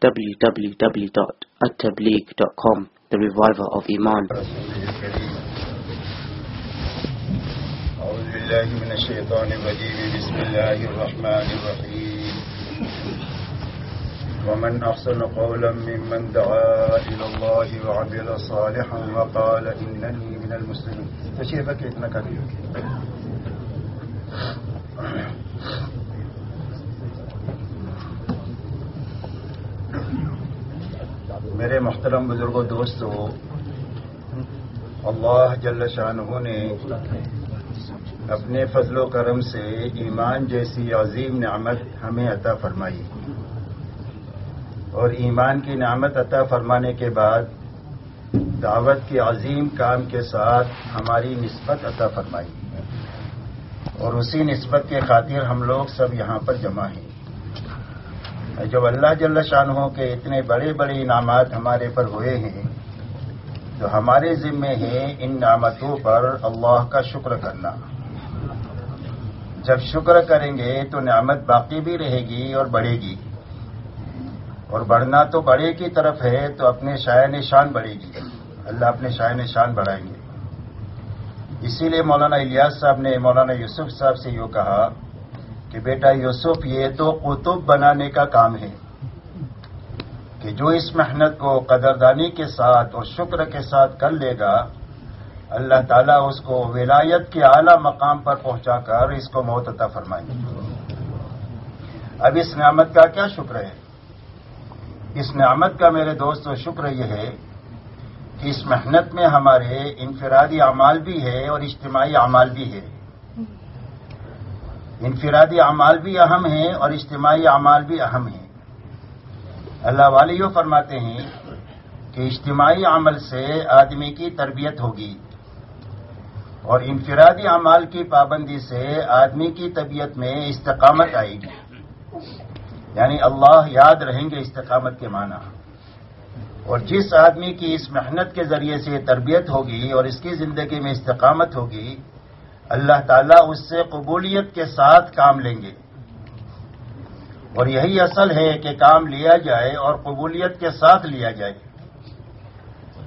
www.attableek.com The Reviver of Iman. أعوذ بالله من الشيطان الرجيم. بسم الله الرحمن الرحيم. ومن أحسن قولا ممن دعا إلى الله وعمل صالحا وقال إنني من المسلمين. تشريفك اتنا كبير. میرے محترم بزرگوں دوستو اللہ جل شاہ نے اپنے فضل و کرم سے ایمان جیسی عظیم نعمت ہمیں عطا فرمائی۔ اور ایمان کی نعمت عطا فرمانے کے بعد دعوت کے عظیم کام کے ساتھ ہماری نسبت عطا فرمائی۔ اور اسی نسبت کے خاطر ہم لوگ سب یہاں پر جمع ہیں۔ جب اللہ جل شاہ کے اتنے بڑے بڑے انعامات ہمارے پر ہوئے ہیں، تو ہمارے ذمے ہیں ان نعمتوں پر اللہ کا شکر کرنا۔ جب شکر کریں گے تو نعمت باقی بھی رہے گی اور بڑھے گی۔ اور بڑھنا تو بڑے کی طرف ہے، تو اپنے شاع نشان بڑھے گی۔ اللہ اپنے شاع نشان بڑھائیں گے۔ اسی لیے مولانا الیاس صاحب نے، مولانا یوسف صاحب سے یوں کہا کہ بیٹا یوسف یہ تو قطب بنانے کا کام ہے کہ جو اس محنت کو قدردانی کے ساتھ اور شکر کے ساتھ کر لے گا، اللہ تعالیٰ اس کو ولایت کے اعلی مقام پر پہنچا کر اس کو موت عطا فرمائیں گے۔ اب اس نعمت کا کیا شکر ہے؟ اس نعمت کا میرے دوست، شکر یہ ہے کہ اس محنت میں ہمارے انفرادی اعمال بھی ہے اور اجتماعی اعمال بھی ہے۔ انفرادی اعمال بھی اہم ہیں اور اجتماعی اعمال بھی اہم ہیں۔ اللہ والیو فرماتے ہیں کہ اجتماعی عمل سے آدمی کی تربیت ہوگی اور انفرادی اعمال کی پابندی سے آدمی کی طبیعت میں استقامت آئے گی۔ یعنی اللہ یاد رہیں گے استقامت کے معنی۔ اور جس آدمی کی اس محنت کے ذریعے سے تربیت ہوگی اور اس کی زندگی میں استقامت ہوگی اللہ تعالیٰ اس سے قبولیت کے ساتھ کام لیں گے۔ اور یہی اصل ہے کہ کام لیا جائے اور قبولیت کے ساتھ لیا جائے۔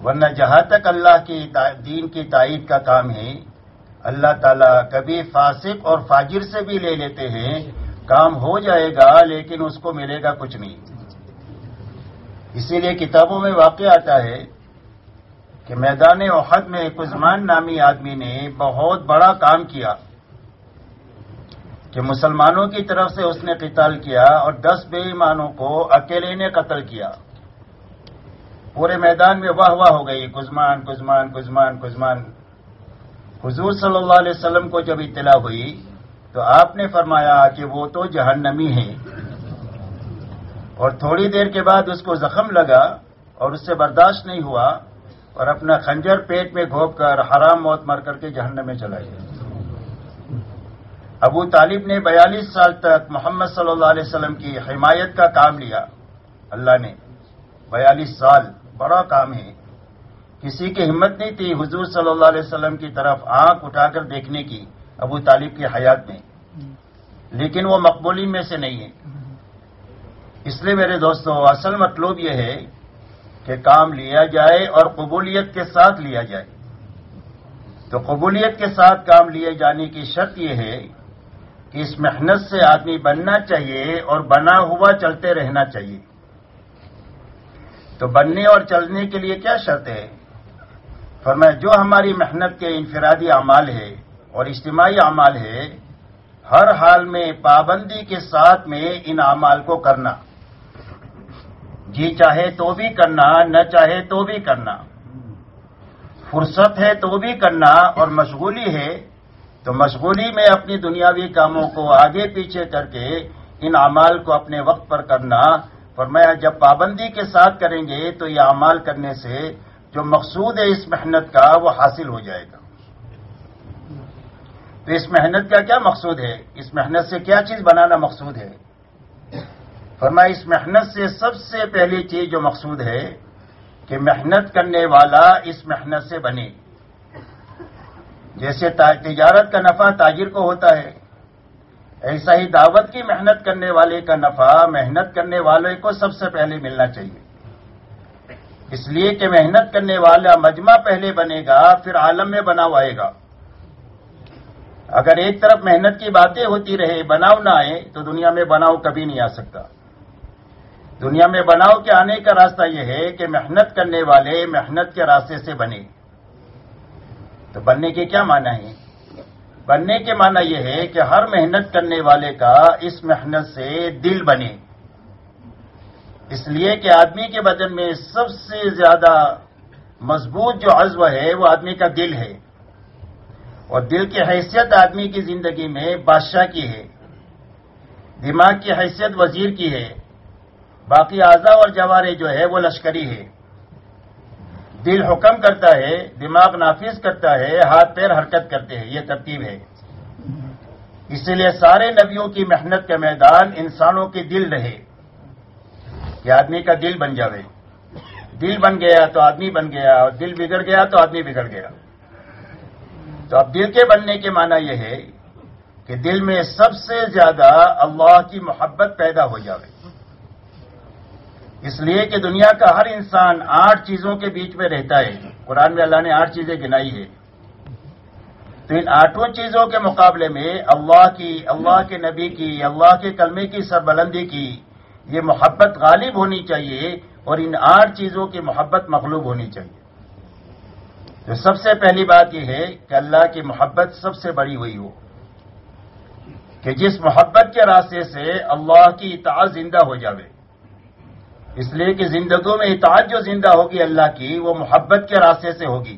ورنہ جہاں تک اللہ کی دین کی تائید کا کام ہے، اللہ تعالیٰ کبھی فاسق اور فاجر سے بھی لے لیتے ہیں، کام ہو جائے گا لیکن اس کو ملے گا کچھ نہیں۔ اسی لیے کتابوں میں واقع آتا ہے کہ میدان احد میں کزمان نامی آدمی نے بہت بڑا کام کیا کہ مسلمانوں کی طرف سے اس نے قتال کیا اور دس بے ایمانوں کو اکیلے نے قتل کیا۔ پورے میدان میں واہ واہ ہو گئی۔ کزمان کزمان کزمان کزمان حضور صلی اللہ علیہ وسلم کو جب اطلاع ہوئی تو آپ نے فرمایا کہ وہ تو جہنمی ہے اور تھوڑی دیر کے بعد اس کو زخم لگا اور اس سے برداشت نہیں ہوا۔ اور اپنا خنجر پیٹ میں گھوپ کر حرام موت مر کر کے جہنم میں چلا گیا۔ ابو طالب نے بیالیس سال تک محمد صلی اللہ علیہ وسلم کی حمایت کا کام لیا۔ اللہ نے بیالیس سال بڑا کام ہے۔ کسی کی ہمت نہیں تھی حضور صلی اللہ علیہ وسلم کی طرف آنکھ اٹھا کر دیکھنے کی، ابو طالب کی حیات میں۔ لیکن وہ مقبولی میں سے نہیں ہے۔ اس لیے میرے دوستوں اصل مطلب یہ ہے کہ کام لیا جائے اور قبولیت کے ساتھ لیا جائے۔ تو قبولیت کے ساتھ کام لیے جانے کی شرط یہ ہے کہ اس محنت سے آدمی بننا چاہیے اور بنا ہوا چلتے رہنا چاہیے۔ تو بننے اور چلنے کے لیے کیا شرط ہے؟ فرمایا، جو ہماری محنت کے انفرادی اعمال ہے اور اجتماعی اعمال ہے، ہر حال میں پابندی کے ساتھ میں ان اعمال کو کرنا۔ جی چاہے تو بھی کرنا، نہ چاہے تو بھی کرنا۔ فرصت ہے تو بھی کرنا اور مشغولی ہے تو مشغولی میں اپنی دنیاوی کاموں کو آگے پیچھے کر کے ان اعمال کو اپنے وقت پر کرنا۔ فرمایا، جب پابندی کے ساتھ کریں گے تو یہ اعمال کرنے سے جو مقصود ہے اس محنت کا وہ حاصل ہو جائے گا۔ تو اس محنت کا کیا مقصود ہے؟ اس محنت سے کیا چیز بنانا مقصود ہے؟ فرمایا، اس محنت سے سب سے پہلی چیز جو مقصود ہے کہ محنت کرنے والا اس محنت سے بنے۔ جیسے تجارت کا نفع تاجر کو ہوتا ہے، ایسا ہی دعوت کی محنت کرنے والے کا نفع محنت کرنے والے کو سب سے پہلے ملنا چاہیے۔ اس لیے کہ محنت کرنے والا مجمع پہلے بنے گا، پھر عالم میں بناؤ آئے گا۔ اگر ایک طرف محنت کی باتیں ہوتی رہے، بناؤ نہ آئے، تو دنیا میں بناؤ کبھی نہیں آ سکتا۔ دنیا میں بناؤ کے آنے کا راستہ یہ ہے کہ محنت کرنے والے محنت کے راستے سے بنے۔ تو بننے کے کیا معنی ہے بننے کے معنی یہ ہے کہ ہر محنت کرنے والے کا اس محنت سے دل بنے۔ اس لیے کہ آدمی کے بدن میں سب سے زیادہ مضبوط جو عزو ہے وہ آدمی کا دل ہے۔ اور دل کی حیثیت آدمی کی زندگی میں بادشاہ کی ہے۔ دماغ کی حیثیت وزیر کی ہے۔ باقی اعضا اور جوارے جو ہے وہ لشکری ہے دل حکم کرتا ہے، دماغ نافذ کرتا ہے، ہاتھ پیر حرکت کرتے ہیں، یہ ترتیب ہے۔ اسی لیے سارے نبیوں کی محنت کا میدان انسانوں کے دل رہے۔ کہ آدمی کا دل بن جاوے۔ دل بن گیا تو آدمی بن گیا، اور دل بگڑ گیا تو آدمی بگڑ گیا۔ تو اب دل کے بننے کے معنی یہ ہے کہ دل میں سب سے زیادہ اللہ کی محبت پیدا ہو جاوے۔ اس لیے کہ دنیا کا ہر انسان آٹھ چیزوں کے بیچ میں رہتا ہے۔ قرآن میں اللہ نے آٹھ چیزیں گنائی ہے تو ان آٹھوں چیزوں کے مقابلے میں اللہ کی، اللہ کے نبی کی، اللہ کے کلمے کی سربلندی کی یہ محبت غالب ہونی چاہیے اور ان آٹھ چیزوں کی محبت مغلوب ہونی چاہیے۔ تو سب سے پہلی بات یہ ہے کہ اللہ کی محبت سب سے بڑی ہوئی ہو۔ کہ جس محبت کے راستے سے اللہ کی اطاعت زندہ ہو جاوے۔ اس لیے کہ زندگیوں میں اطاعت جو زندہ ہوگی اللہ کی، وہ محبت کے راستے سے ہوگی۔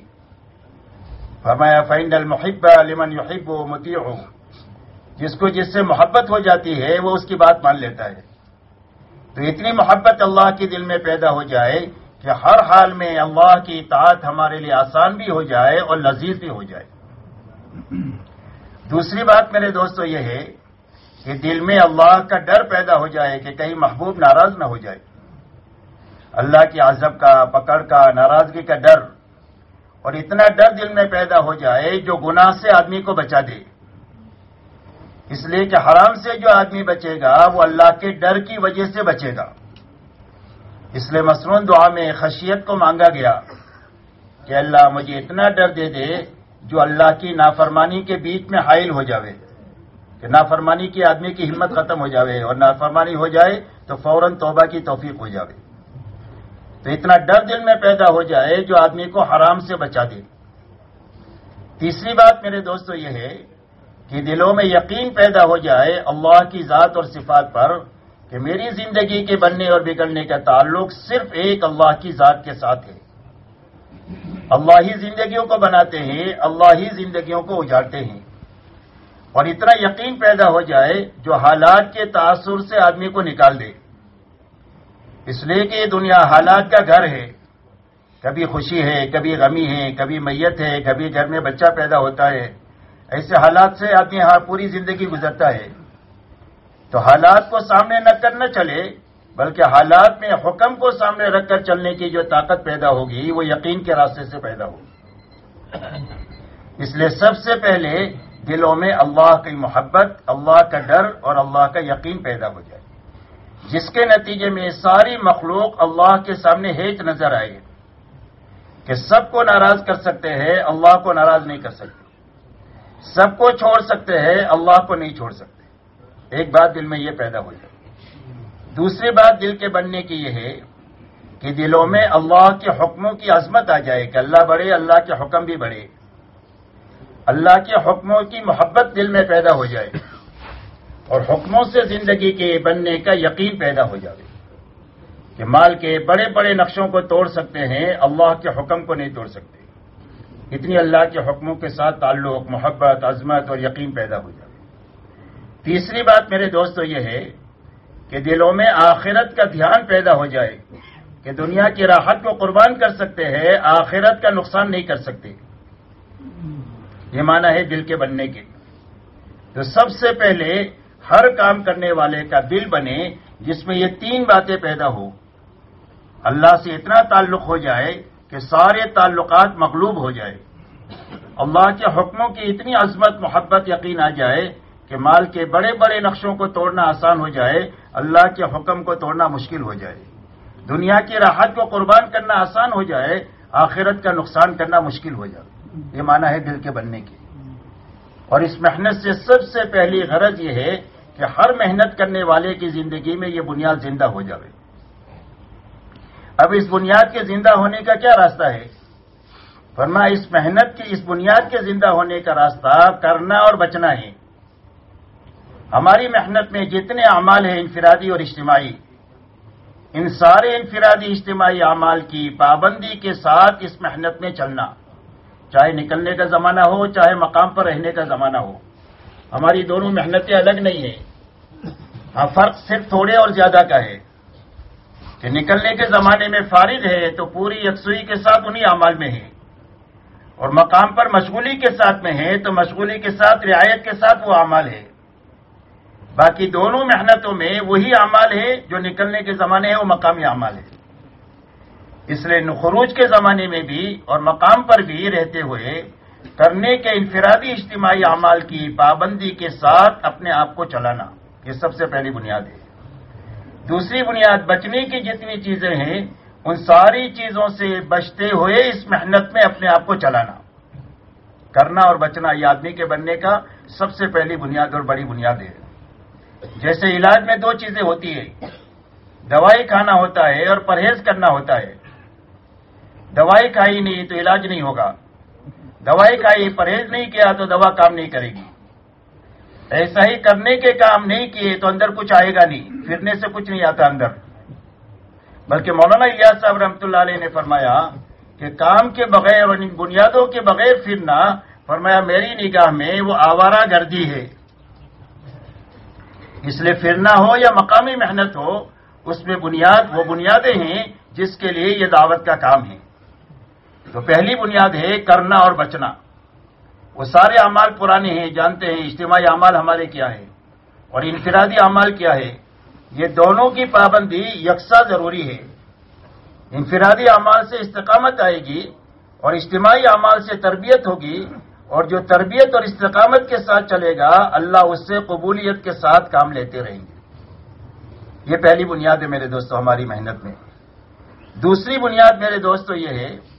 فرمایا فائنڈ المحب لمن یحب و متی جس کو جس سے محبت ہو جاتی ہے، وہ اس کی بات مان لیتا ہے۔ تو اتنی محبت اللہ کے دل میں پیدا ہو جائے کہ ہر حال میں اللہ کی اطاعت ہمارے لیے آسان بھی ہو جائے اور لذیذ بھی ہو جائے۔ دوسری بات میرے دوستو یہ ہے کہ دل میں اللہ کا ڈر پیدا ہو جائے کہ کہیں محبوب ناراض نہ ہو جائے۔ اللہ کی عذب کا، پکڑ کا، ناراضگی کا ڈر، اور اتنا ڈر دل میں پیدا ہو جائے جو گناہ سے آدمی کو بچا دے۔ اس لیے کہ حرام سے جو آدمی بچے گا، وہ اللہ کے ڈر کی وجہ سے بچے گا۔ اس لیے مصنون دعا میں خشیت کو مانگا گیا کہ اللہ مجھے اتنا ڈر دے دے جو اللہ کی نافرمانی کے بیچ میں حائل ہو جاوے، کہ نافرمانی کی آدمی کی ہمت ختم ہو جاوے، اور نافرمانی ہو جائے تو فوراً توبہ کی توفیق ہو جاوے۔ تو اتنا ڈر دل میں پیدا ہو جائے جو آدمی کو حرام سے بچا دے۔ تیسری بات میرے دوستو یہ ہے کہ دلوں میں یقین پیدا ہو جائے اللہ کی ذات اور صفات پر کہ میری زندگی کے بننے اور بگڑنے کا تعلق صرف ایک اللہ کی ذات کے ساتھ ہے۔ اللہ ہی زندگیوں کو بناتے ہیں، اللہ ہی زندگیوں کو اجاڑتے ہیں۔ اور اتنا یقین پیدا ہو جائے جو حالات کے تاثر سے آدمی کو نکال دے۔ اس لیے کہ یہ دنیا حالات کا گھر ہے۔ کبھی خوشی ہے، کبھی غمی ہے، کبھی میت ہے، کبھی گھر میں بچہ پیدا ہوتا ہے۔ ایسے حالات سے آدمی ہاں پوری زندگی گزرتا ہے۔ تو حالات کو سامنے نہ کرنا چلے، بلکہ حالات میں حکم کو سامنے رکھ کر چلنے کی جو طاقت پیدا ہوگی، وہ یقین کے راستے سے پیدا ہوگی۔ اس لیے سب سے پہلے دلوں میں اللہ کی محبت، اللہ کا ڈر اور اللہ کا یقین پیدا ہو جائے۔ جس کے نتیجے میں ساری مخلوق اللہ کے سامنے ہیچ نظر آئے کہ سب کو ناراض کر سکتے ہیں، اللہ کو ناراض نہیں کر سکتے۔ سب کو چھوڑ سکتے ہیں، اللہ کو نہیں چھوڑ سکتے۔ ایک بات دل میں یہ پیدا ہو جائے دوسری بات دل کے بننے کی یہ ہے کہ دلوں میں اللہ کے حکموں کی عظمت آ جائے کہ اللہ بڑھے، اللہ کے حکم بھی بڑھے۔ اللہ کے حکموں کی محبت دل میں پیدا ہو جائے۔ اور حکموں سے زندگی کے بننے کا یقین پیدا ہو جائے کہ مال کے بڑے بڑے نقشوں کو توڑ سکتے ہیں، اللہ کے حکم کو نہیں توڑ سکتے۔ اتنی اللہ کے حکموں کے ساتھ تعلق، محبت، عظمت اور یقین پیدا ہو جائے تیسری بات میرے دوستو یہ ہے کہ دلوں میں آخرت کا دھیان پیدا ہو جائے کہ دنیا کی راحت کو قربان کر سکتے ہیں، آخرت کا نقصان نہیں کر سکتے۔ یہ مانا ہے دل کے بننے کے۔ تو سب سے پہلے ہر کام کرنے والے کا دل بنے جس میں یہ تین باتیں پیدا ہو اللہ سے اتنا تعلق ہو جائے کہ سارے تعلقات مغلوب ہو جائے۔ اللہ کے حکموں کی اتنی عظمت، محبت، یقین آ جائے کہ مال کے بڑے بڑے نقشوں کو توڑنا آسان ہو جائے، اللہ کے حکم کو توڑنا مشکل ہو جائے۔ دنیا کی راحت کو قربان کرنا آسان ہو جائے، آخرت کا نقصان کرنا مشکل ہو جائے۔ یہ مانا ہے دل کے بننے کی اور اس محنت سے سب سے پہلی غرض یہ ہے کہ ہر محنت کرنے والے کی زندگی میں یہ بنیاد زندہ ہو جائے اب اس بنیاد کے زندہ ہونے کا کیا راستہ ہے؟ ورنہ اس محنت کی، اس بنیاد کے زندہ ہونے کا راستہ کرنا اور بچنا ہے۔ ہماری محنت میں جتنے اعمال ہیں، انفرادی اور اجتماعی، ان سارے انفرادی، اجتماعی اعمال کی پابندی کے ساتھ اس محنت میں چلنا۔ چاہے نکلنے کا زمانہ ہو، چاہے مقام پر رہنے کا زمانہ ہو۔ ہماری دونوں محنتیں الگ نہیں ہیں۔ ہاں فرق صرف تھوڑے اور زیادہ کا ہے۔ کہ نکلنے کے زمانے میں فارغ ہے تو پوری یکسوئی کے ساتھ انہی اعمال میں ہے۔ اور مقام پر مشغولی کے ساتھ میں ہے تو مشغولی کے ساتھ، رعایت کے ساتھ وہ اعمال ہے۔ باقی دونوں محنتوں میں وہی اعمال ہے جو نکلنے کے زمانے ہیں، وہ مقامی اعمال ہے اس لیے خروج کے زمانے میں بھی اور مقام پر بھی رہتے ہوئے کرنے کے انفرادی اجتماعی اعمال کی پابندی کے ساتھ اپنے آپ کو چلانا، یہ سب سے پہلی بنیاد ہے۔ دوسری بنیاد بچنے کی جتنی چیزیں ہیں، ان ساری چیزوں سے بچتے ہوئے اس محنت میں اپنے آپ کو چلانا۔ کرنا اور بچنا یہ آدمی کے بننے کا سب سے پہلی بنیاد اور بڑی بنیاد ہے۔ جیسے علاج میں دو چیزیں ہوتی ہے دوائی کھانا ہوتا ہے اور پرہیز کرنا ہوتا ہے۔ دوائی کھائی نہیں تو علاج نہیں ہوگا۔ دوائی کھائی پرہیز نہیں کیا تو دوا کام نہیں کرے گی۔ ایسا ہی کرنے کے کام نہیں کیے تو اندر کچھ آئے گا نہیں۔ پھرنے سے کچھ نہیں آتا اندر۔ بلکہ مولانا الیاس صاحب رحمۃ اللہ علیہ نے فرمایا کہ کام کے بغیر اور بنیادوں کے بغیر پھرنا، فرمایا میری نگاہ میں وہ آوارہ گردی ہے۔ اس لیے پھرنا ہو یا مقامی محنت ہو، اس میں بنیاد، وہ بنیادیں ہیں جس کے لیے یہ دعوت کا کام ہے۔ تو پہلی بنیاد ہے کرنا اور بچنا۔ وہ سارے اعمال پرانے ہیں، جانتے ہیں اجتماعی اعمال ہمارے کیا ہے اور انفرادی اعمال کیا ہے یہ دونوں کی پابندی یکساں ضروری ہے۔ انفرادی اعمال سے استقامت آئے گی اور اجتماعی اعمال سے تربیت ہوگی اور جو تربیت اور استقامت کے ساتھ چلے گا، اللہ اس سے قبولیت کے ساتھ کام لیتے رہیں گے۔ یہ پہلی بنیاد ہے میرے دوستوں ہماری محنت میں۔ دوسری بنیاد میرے دوستوں یہ ہے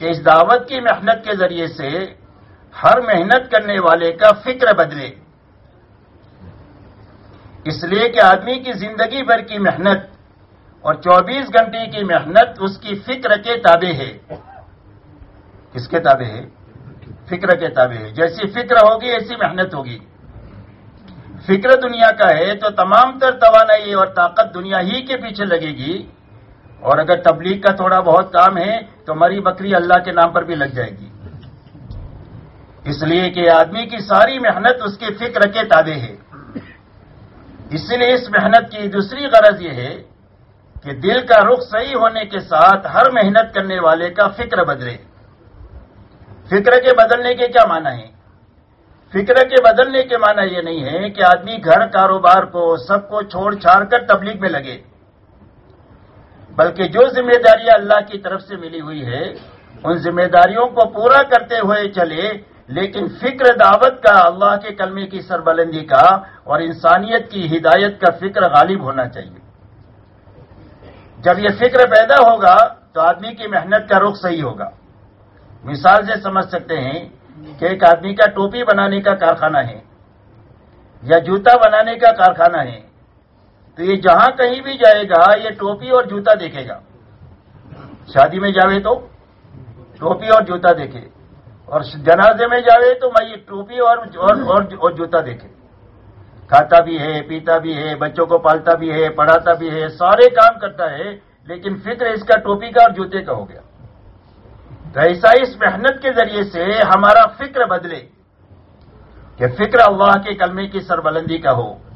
کہ اس دعوت کی محنت کے ذریعے سے ہر محنت کرنے والے کا فکر بدلے۔ اس لیے کہ آدمی کی زندگی بھر کی محنت اور چوبیس گھنٹے کی محنت اس کی فکر کے تابع ہے۔ کس کے تابع ہے؟ فکر کے تابع ہے۔ جیسی فکر ہوگی، ایسی محنت ہوگی۔ فکر دنیا کا ہے تو تمام تر توانائی اور طاقت دنیا ہی کے پیچھے لگے گی۔ اور اگر تبلیغ کا تھوڑا بہت کام ہے تو مری بکری اللہ کے نام پر بھی لگ جائے گی۔ اس لیے کہ آدمی کی ساری محنت اس کے فکر کے تابع ہے۔ اس لیے اس محنت کی دوسری غرض یہ ہے کہ دل کا رخ صحیح ہونے کے ساتھ ہر محنت کرنے والے کا فکر بدلے۔ فکر کے بدلنے کے کیا معنی ہے فکر کے بدلنے کے معنی یہ نہیں ہے کہ آدمی گھر کاروبار کو سب کو چھوڑ چھاڑ کر تبلیغ میں لگے۔ بلکہ جو ذمہ داریاں اللہ کی طرف سے ملی ہوئی ہے، ان ذمہ داریوں کو پورا کرتے ہوئے چلے، لیکن فکر دعوت کا، اللہ کے کلمے کی سربلندی کا اور انسانیت کی ہدایت کا فکر غالب ہونا چاہیے۔ جب یہ فکر پیدا ہوگا، تو آدمی کی محنت کا رخ صحیح ہوگا۔ مثال سے سمجھ سکتے ہیں کہ ایک آدمی کا ٹوپی بنانے کا کارخانہ ہے یا جوتا بنانے کا کارخانہ ہے۔ تو یہ جہاں کہیں بھی جائے گا، یہ ٹوپی اور جوتا دیکھے گا۔ شادی میں جاوے تو ٹوپی اور جوتا دیکھے۔ اور جنازے میں جاوے تو میں یہ ٹوپی اور اور جوتا دیکھے۔ کھاتا بھی ہے، پیتا بھی ہے، بچوں کو پالتا بھی ہے، پڑھاتا بھی ہے، سارے کام کرتا ہے، لیکن فکر اس کا ٹوپی کا اور جوتے کا ہو گیا۔ تو ایسا اس محنت کے ذریعے سے ہمارا فکر بدلے کہ فکر اللہ کے کلمے کی سربلندی کا ہو۔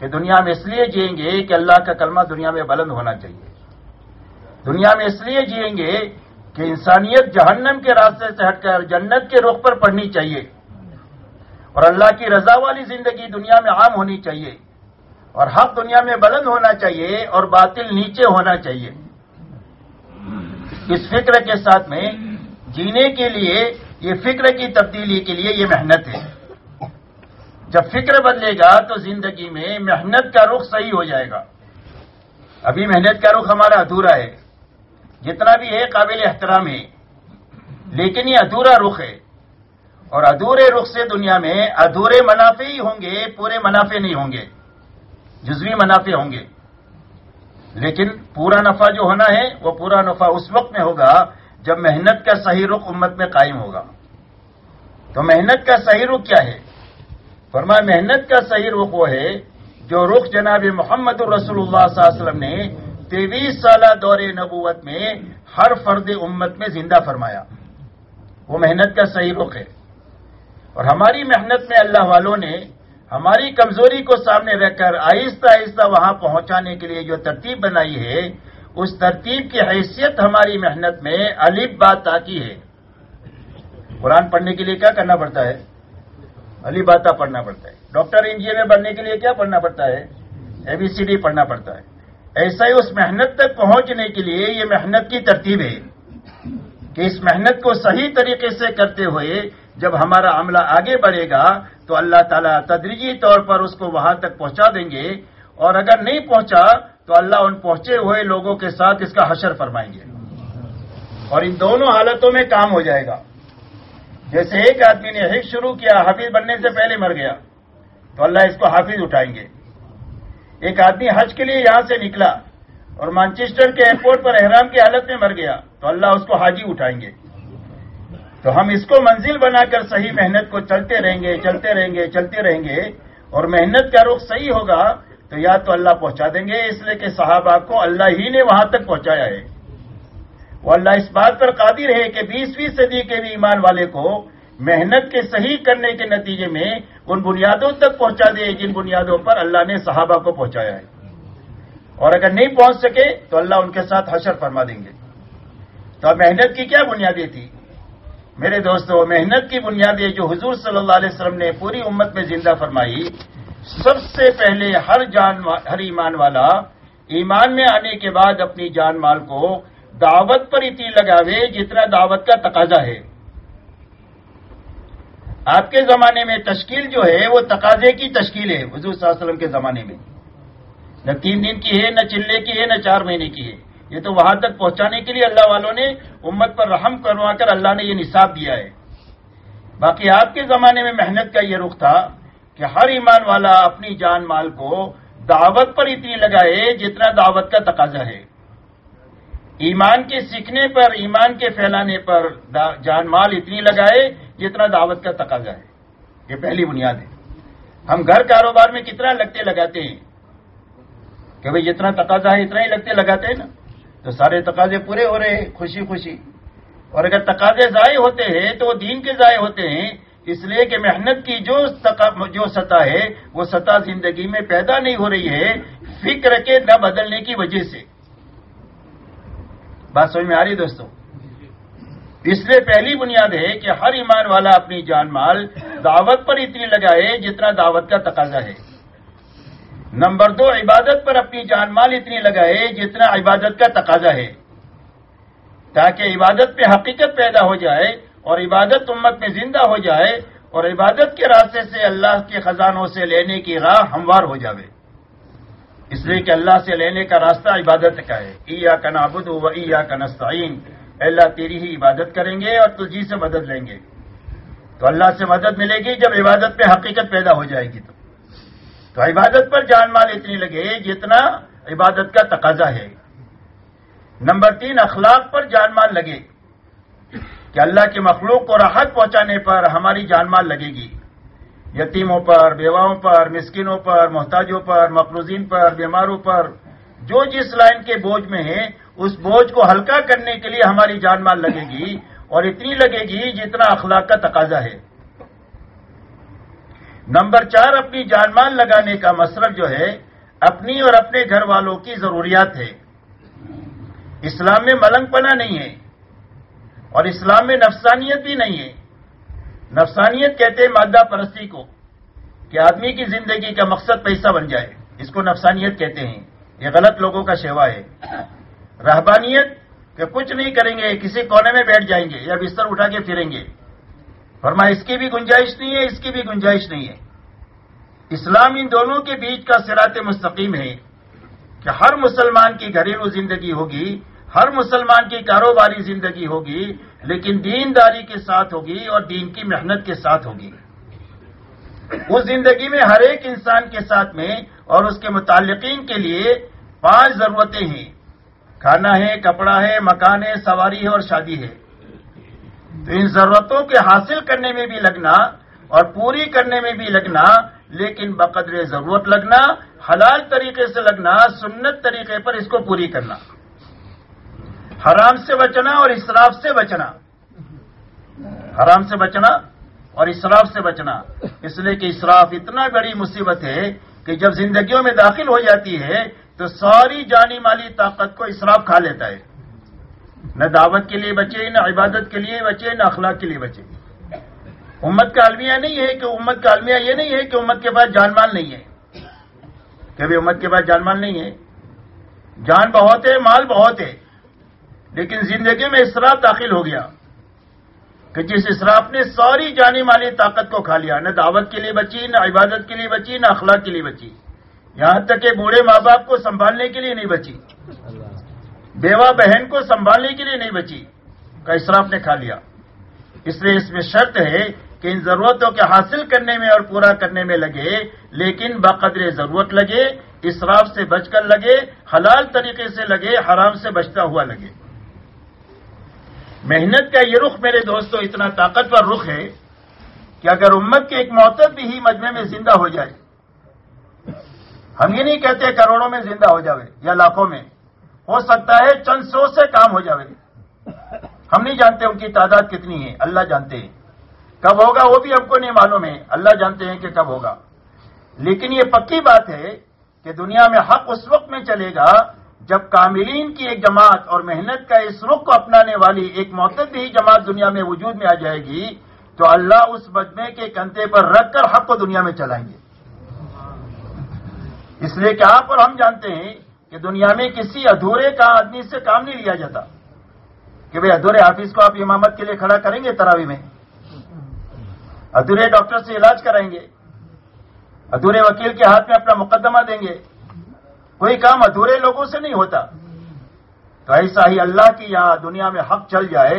کہ دنیا میں اس لیے جئیں گے کہ اللہ کا کلمہ دنیا میں بلند ہونا چاہیے۔ دنیا میں اس لیے جئیں گے کہ انسانیت جہنم کے راستے سے ہٹ کر جنت کے رخ پر پڑھنی چاہیے۔ اور اللہ کی رضا والی زندگی دنیا میں عام ہونی چاہیے۔ اور حق دنیا میں بلند ہونا چاہیے اور باطل نیچے ہونا چاہیے۔ اس فکر کے ساتھ میں جینے کے لیے، یہ فکر کی تبدیلی کے لیے یہ محنت ہے۔ جب فکر بدلے گا تو زندگی میں محنت کا رخ صحیح ہو جائے گا۔ ابھی محنت کا رخ ہمارا ادھورا ہے۔ جتنا بھی ہے قابل احترام ہے، لیکن یہ ادھورا رخ ہے۔ اور ادھورے رخ سے دنیا میں ادھورے منافع ہی ہوں گے، پورے منافع نہیں ہوں گے۔ جزوی منافع ہوں گے۔ لیکن پورا نفع جو ہونا ہے، وہ پورا نفع اس وقت میں ہوگا جب محنت کا صحیح رخ امت میں قائم ہوگا۔ تو محنت کا صحیح رخ کیا ہے؟ فرما محنت کا صحیح رخ وہ ہے جو رخ جناب محمد الرسول اللہ صلی اللہ علیہ وسلم نے تیویس سالہ دور نبوت میں ہر فرد امت میں زندہ فرمایا۔ وہ محنت کا صحیح رخ ہے۔ اور ہماری محنت میں اللہ والوں نے ہماری کمزوری کو سامنے رکھ کر آہستہ آہستہ وہاں پہنچانے کے لیے جو ترتیب بنائی ہے، اس ترتیب کی حیثیت ہماری محنت میں الب بات آتی ہے۔ قرآن پڑھنے کے لیے کیا کرنا پڑتا ہے؟ علی باتا پڑھنا پڑتا ہے۔ ڈاکٹر انجینئر بننے کے لیے کیا پڑھنا پڑتا ہے؟ اے بی سی ڈی پڑھنا پڑتا ہے۔ ایسا ہی اس محنت تک پہنچنے کے لیے یہ محنت کی ترتیب ہے کہ اس محنت کو صحیح طریقے سے کرتے ہوئے جب ہمارا عملہ آگے بڑھے گا تو اللہ تعالیٰ تدریجی طور پر اس کو وہاں تک پہنچا دیں گے۔ اور اگر نہیں پہنچا تو اللہ ان پہنچے ہوئے لوگوں کے ساتھ اس کا حشر فرمائیں گے۔ اور ان دونوں حالتوں میں کام ہو جائے گا۔ جیسے ایک آدمی نے حج شروع کیا حافظ بننے سے پہلے مر گیا، تو اللہ اس کو حافظ اٹھائیں گے۔ ایک آدمی حج کے لیے یہاں سے نکلا اور مانچسٹر کے ایئرپورٹ پر احرام کی حالت میں مر گیا، تو اللہ اس کو حاجی اٹھائیں گے۔ تو ہم اس کو منزل بنا کر صحیح محنت کو چلتے رہیں گے، چلتے رہیں گے، چلتے رہیں گے اور محنت کا رخ صحیح ہوگا تو یا تو اللہ پہنچا دیں گے، اس لیے کہ صحابہ کو اللہ ہی نے وہاں تک پہنچایا ہے۔ وہ اللہ اس بات پر قادر ہے کہ بیسویں صدی کے بھی ایمان والے کو محنت کے صحیح کرنے کے نتیجے میں ان بنیادوں تک پہنچا دے جن بنیادوں پر اللہ نے صحابہ کو پہنچایا ہے۔ اور اگر نہیں پہنچ سکے تو اللہ ان کے ساتھ حشر فرما دیں گے۔ تو اب محنت کی کیا بنیادیں تھی میرے دوستو، محنت کی بنیادیں جو حضور صلی اللہ علیہ وسلم نے پوری امت میں زندہ فرمائی، سب سے پہلے ہر جان، ہر ایمان والا ایمان میں آنے کے بعد اپنی جان مال کو دعوت پر اتنی لگاوے جتنا دعوت کا تقاضا ہے۔ آپ کے زمانے میں تشکیل جو ہے، وہ تقاضے کی تشکیل ہے، حضور صلی اللہ علیہ وسلم کے زمانے میں۔ نہ تین دن کی ہے، نہ چلے کی ہے، نہ چار مہینے کی ہے۔ یہ تو وہاں تک پہنچانے کے لیے اللہ والوں نے امت پر رحم کروا کر اللہ نے یہ نصاب دیا ہے۔ باقی آپ کے زمانے میں محنت کا یہ رخ تھا کہ ہر ایمان والا اپنی جان مال کو دعوت پر اتنی لگائے، جتنا دعوت کا تقاضا ہے۔ ایمان کے سیکھنے پر، ایمان کے پھیلانے پر جان مال اتنی لگائے جتنا دعوت کا تقاضا ہے۔ یہ پہلی بنیاد ہے۔ ہم گھر کاروبار میں کتنا لگتے لگاتے ہیں؟ کہ بھئی جتنا تقاضا ہے اتنا ہی لگتے لگاتے ہیں نا؟ تو سارے تقاضے پورے ہو رہے ہیں، خوشی خوشی۔ اور اگر تقاضے ضائع ہوتے ہیں تو وہ دین کے ضائع ہوتے ہیں۔ اس لیے کہ محنت کی جو جو سطح ہے، وہ سطح زندگی میں پیدا نہیں ہو رہی ہے۔ فکر کے نہ بدلنے کی وجہ سے۔ بات سمجھ میں آ رہی دوستوں اس لیے پہلی بنیاد ہے کہ ہر ایمان والا اپنی جان مال دعوت پر اتنی لگائے جتنا دعوت کا تقاضا ہے۔ نمبر دو، عبادت پر اپنی جان مال اتنی لگائے جتنا عبادت کا تقاضا ہے۔ تاکہ عبادت پہ حقیقت پیدا ہو جائے اور عبادت امت میں زندہ ہو جائے اور عبادت کے راستے سے اللہ کے خزانوں سے لینے کی راہ ہموار ہو جاوے۔ اس لیے کہ اللہ سے لینے کا راستہ عبادت کا ہے۔ ای یا کا نابود و ای یا کا نسعین اللہ، تیری ہی عبادت کریں گے اور تجھی سے مدد لیں گے۔ تو اللہ سے مدد ملے گی، جب عبادت پہ حقیقت پیدا ہو جائے گی تو۔ تو عبادت پر جان مال اتنی لگے جتنا عبادت کا تقاضا ہے۔ نمبر تین، اخلاق پر جان مال لگے۔ کہ اللہ کی مخلوق کو راحت پہنچانے پر ہماری جان مال لگے گی۔ یتیموں پر، بیواؤں پر، مسکینوں پر، محتاجوں پر، مقروضین پر، بیماروں پر، جو جس لائن کے بوجھ میں ہے اس بوجھ کو ہلکا کرنے کے لیے ہماری جان مال لگے گی اور اتنی لگے گی جتنا اخلاق کا تقاضا ہے۔ نمبر چار، اپنی جان مال لگانے کا مصرف جو ہے، اپنی اور اپنے گھر والوں کی ضروریات ہے۔ اسلام میں ملنگ پنا نہیں ہے اور اسلام میں نفسانیت بھی نہیں ہے۔ نفسانیت کہتے ہیں مادہ پرستی کو کہ آدمی کی زندگی کا مقصد پیسہ بن جائے۔ اس کو نفسانیت کہتے ہیں۔ یہ غلط لوگوں کا شیوا ہے۔ رہبانیت کہ کچھ نہیں کریں گے، کسی کونے میں بیٹھ جائیں گے یا بستر اٹھا کے پھریں گے۔ فرما اس کی بھی گنجائش نہیں ہے، اس کی بھی گنجائش نہیں ہے۔ اسلام ان دونوں کے بیچ کا سرات مستقیم ہے کہ ہر مسلمان کی گھریلو زندگی ہوگی۔ ہر مسلمان کی کاروباری زندگی ہوگی، لیکن دینداری کے ساتھ ہوگی اور دین کی محنت کے ساتھ ہوگی۔ اس زندگی میں ہر ایک انسان کے ساتھ میں اور اس کے متعلقین کے لیے پانچ ضرورتیں ہیں۔ کھانا ہے، کپڑا ہے، مکان ہے، سواری ہے اور شادی ہے۔ تو ان ضرورتوں کے حاصل کرنے میں بھی لگنا اور پوری کرنے میں بھی لگنا، لیکن بقدر ضرورت لگنا، حلال طریقے سے لگنا، سنت طریقے پر اس کو پوری کرنا۔ حرام سے بچنا اور اسراف سے بچنا۔ حرام سے بچنا اور اسراف سے بچنا۔ اس لیے کہ اسراف اتنا بڑی مصیبت ہے کہ جب زندگیوں میں داخل ہو جاتی ہے تو ساری جانی مالی طاقت کو اسراف کھا لیتا ہے۔ نہ دعوت کے لیے بچے، نہ عبادت کے لیے بچے، نہ اخلاق کے لیے بچے۔ امت کا المیہ نہیں ہے کہ امت کا المیہ یہ نہیں ہے کہ امت کے پاس جان مال نہیں ہے۔ کہ امت کے پاس جان مال نہیں ہے۔ جان بہت ہے، مال بہت ہے۔ لیکن زندگی میں اسراف داخل ہو گیا کہ جس اسراف نے ساری جانی مالی طاقت کو کھا لیا، نہ دعوت کے لیے بچی، نہ عبادت کے لیے بچی، نہ اخلاق کے لیے بچی۔ یہاں تک کہ بوڑھے ماں باپ کو سنبھالنے کے لیے نہیں بچی۔ بیوہ بہن کو سنبھالنے کے لیے نہیں بچی، کا اسراف نے کھا لیا۔ اس لیے اس میں شرط ہے کہ ان ضرورتوں کے حاصل کرنے میں اور پورا کرنے میں لگے، لیکن بقدر ضرورت لگے، اسراف سے بچ کر لگے، حلال طریقے سے لگے، حرام سے بچتا ہوا لگے۔ محنت کا یہ رخ میرے دوستو اتنا طاقتور رخ ہے کہ اگر امت کے ایک معتد بھی ہی مجمع میں زندہ ہو جائے، ہم یہ نہیں کہتے کروڑوں میں زندہ ہو جاوے یا لاکھوں میں، ہو سکتا ہے چند سو سے کام ہو جاوے۔ ہم نہیں جانتے ان کی تعداد کتنی ہے، اللہ جانتے ہیں۔ کب ہوگا وہ بھی ہم کو نہیں معلوم ہے، اللہ جانتے ہیں کہ کب ہوگا۔ لیکن یہ پکی بات ہے کہ دنیا میں حق اس وقت میں چلے گا جب کاملین کی ایک جماعت اور محنت کا اس رخ کو اپنانے والی ایک بھی جماعت دنیا میں وجود میں آ جائے گی، تو اللہ اس مجمے کے کنتے پر رکھ کر حق کو دنیا میں چلائیں گے۔ اس لیے کہ آپ اور ہم جانتے ہیں کہ دنیا میں کسی ادھورے کا آدمی سے کام نہیں لیا جاتا۔ کہ بھائی ادھورے آفس کو آپ امامت کے لیے کھڑا کریں گے تراوی میں۔ ادھورے ڈاکٹر سے علاج کرائیں گے۔ ادھورے وکیل کے ہاتھ میں اپنا مقدمہ دیں گے۔ کوئی کام ادھورے لوگوں سے نہیں ہوتا۔ تو ایسا ہی اللہ کی یہاں دنیا میں حق چل جائے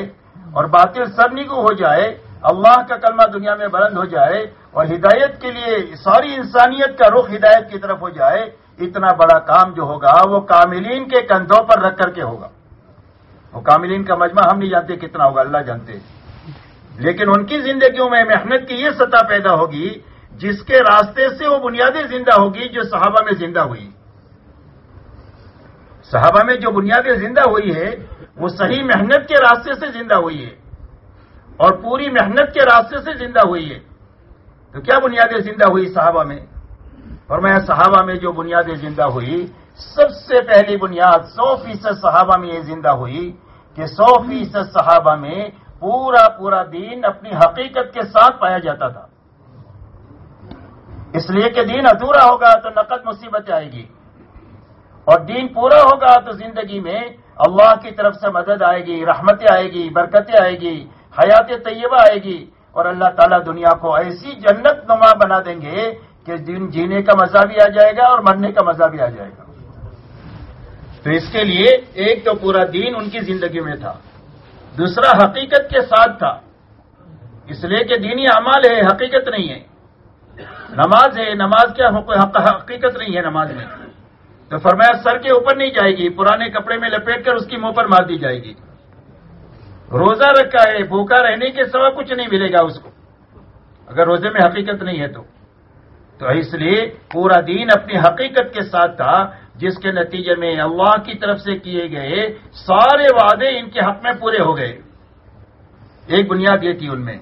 اور باطل سرنی کو ہو جائے، اللہ کا کلمہ دنیا میں بلند ہو جائے اور ہدایت کے لیے ساری انسانیت کا رخ ہدایت کی طرف ہو جائے، اتنا بڑا کام جو ہوگا وہ کاملین کے کندھوں پر رکھ کر کے ہوگا۔ وہ کاملین کا مجمع ہم نہیں جانتے کتنا ہوگا، اللہ جانتے لیکن ان کی زندگیوں میں محنت کی یہ سطح پیدا ہوگی، جس کے راستے سے وہ بنیادیں زندہ ہوگی جو صحابہ میں زندہ ہوئی۔ صحابہ میں جو بنیادیں زندہ ہوئی ہے وہ صحیح محنت کے راستے سے زندہ ہوئی ہے اور پوری محنت کے راستے سے زندہ ہوئی ہے تو کیا بنیادیں زندہ ہوئی صحابہ میں؟ اور میں صحابہ میں جو بنیادیں زندہ ہوئی، سب سے پہلی بنیاد سو فیصد صحابہ میں یہ زندہ ہوئی کہ سو فیصد صحابہ میں پورا پورا دین اپنی حقیقت کے ساتھ پایا جاتا تھا۔ اس لیے کہ دین ادھورا ہوگا تو نقد مصیبت آئے گی۔ اور دین پورا ہوگا تو زندگی میں اللہ کی طرف سے مدد آئے گی، رحمتیں آئے گی، برکتیں آئے گی، حیات طیبہ آئے گی۔ اور اللہ تعالیٰ دنیا کو ایسی جنت نما بنا دیں گے کہ دن جینے کا مزہ بھی آ جائے گا اور مرنے کا مزہ بھی آ جائے گا۔ تو اس کے لیے ایک تو پورا دین ان کی زندگی میں تھا، دوسرا حقیقت کے ساتھ تھا۔ اس لیے کہ دینی اعمال ہے حقیقت نہیں ہے نماز ہے، نماز کیا حقیقت نہیں ہے نماز میں۔ تو فرمایا، سر کے اوپر نہیں جائے گی، پرانے کپڑے میں لپیٹ کر اس کی منہ پر مار دی جائے گی۔ روزہ رکھا ہے، بھوکا رہنے کے سوا کچھ نہیں ملے گا اس کو۔ اگر روزے میں حقیقت نہیں ہے تو۔ تو اس لیے پورا دین اپنی حقیقت کے ساتھ تھا، جس کے نتیجے میں اللہ کی طرف سے کیے گئے سارے وعدے ان کے حق میں پورے ہو گئے۔ ایک بنیاد یہ تھی ان میں۔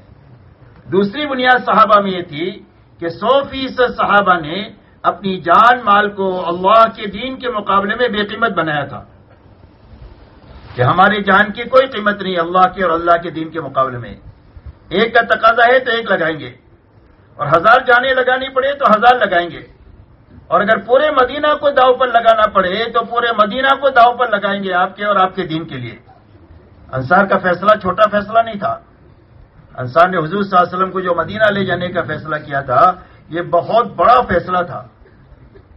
دوسری بنیاد صحابہ میں یہ تھی کہ سو فیصد صحابہ نے اپنی جان مال کو اللہ کے دین کے مقابلے میں بے قیمت بنایا تھا کہ ہماری جان کی کوئی قیمت نہیں اللہ کے اور اللہ کے دین کے مقابلے میں۔ ایک کا تقاضا ہے تو ایک لگائیں گے۔ اور ہزار جانیں لگانی پڑے تو ہزار لگائیں گے۔ اور اگر پورے مدینہ کو داؤ پر لگانا پڑے تو پورے مدینہ کو داؤ پر لگائیں گے آپ کے اور آپ کے دین کے لیے۔ انصار کا فیصلہ چھوٹا فیصلہ نہیں تھا۔ انصار نے حضور صلی اللہ علیہ وسلم کو جو مدینہ لے جانے کا فیصلہ کیا تھا یہ بہت بڑا فیصلہ تھا۔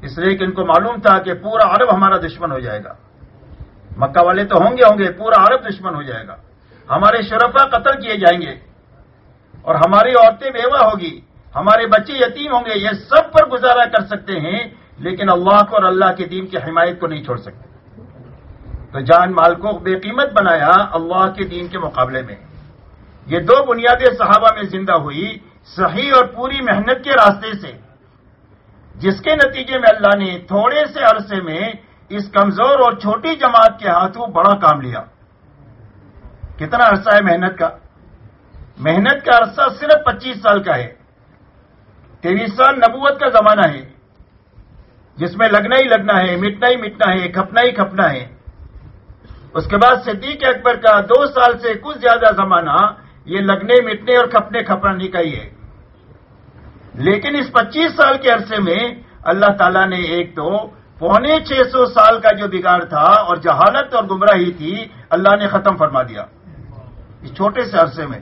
اس لیے کہ ان کو معلوم تھا کہ پورا عرب ہمارا دشمن ہو جائے گا۔ مکہ والے تو ہوں گے ہوں گے، پورا عرب دشمن ہو جائے گا۔ ہمارے شرفا قتل کیے جائیں گے۔ اور ہماری عورتیں بیوہ ہوگی، ہمارے بچے یتیم ہوں گے، یہ سب پر گزارا کر سکتے ہیں، لیکن اللہ کو اور اللہ کے دین کی حمایت کو نہیں چھوڑ سکتے۔ تو جان مال کو بے قیمت بنایا اللہ کے دین کے مقابلے میں۔ یہ دو بنیادیں صحابہ میں زندہ ہوئی۔ صحیح اور پوری محنت کے راستے سے۔ جس کے نتیجے میں اللہ نے تھوڑے سے عرصے میں اس کمزور اور چھوٹی جماعت کے ہاتھوں بڑا کام لیا۔ کتنا عرصہ ہے محنت کا؟ محنت کا عرصہ صرف پچیس سال کا ہے۔ تیئیس سال نبوت کا زمانہ ہے۔ جس میں لگنا ہی لگنا ہے، مٹنا ہی مٹنا ہے، کھپنا ہی کھپنا ہے۔ اس کے بعد صدیق اکبر کا دو سال سے کچھ زیادہ زمانہ یہ لگنے، مٹنے اور کھپنے کھپنے کا ہی ہے۔ لیکن اس پچیس سال کے عرصے میں اللہ تعالیٰ نے ایک تو پونے چھ سو سال کا جو بگاڑ تھا اور جہالت اور گمراہی تھی، اللہ نے ختم فرما دیا۔ اس چھوٹے سے عرصے میں۔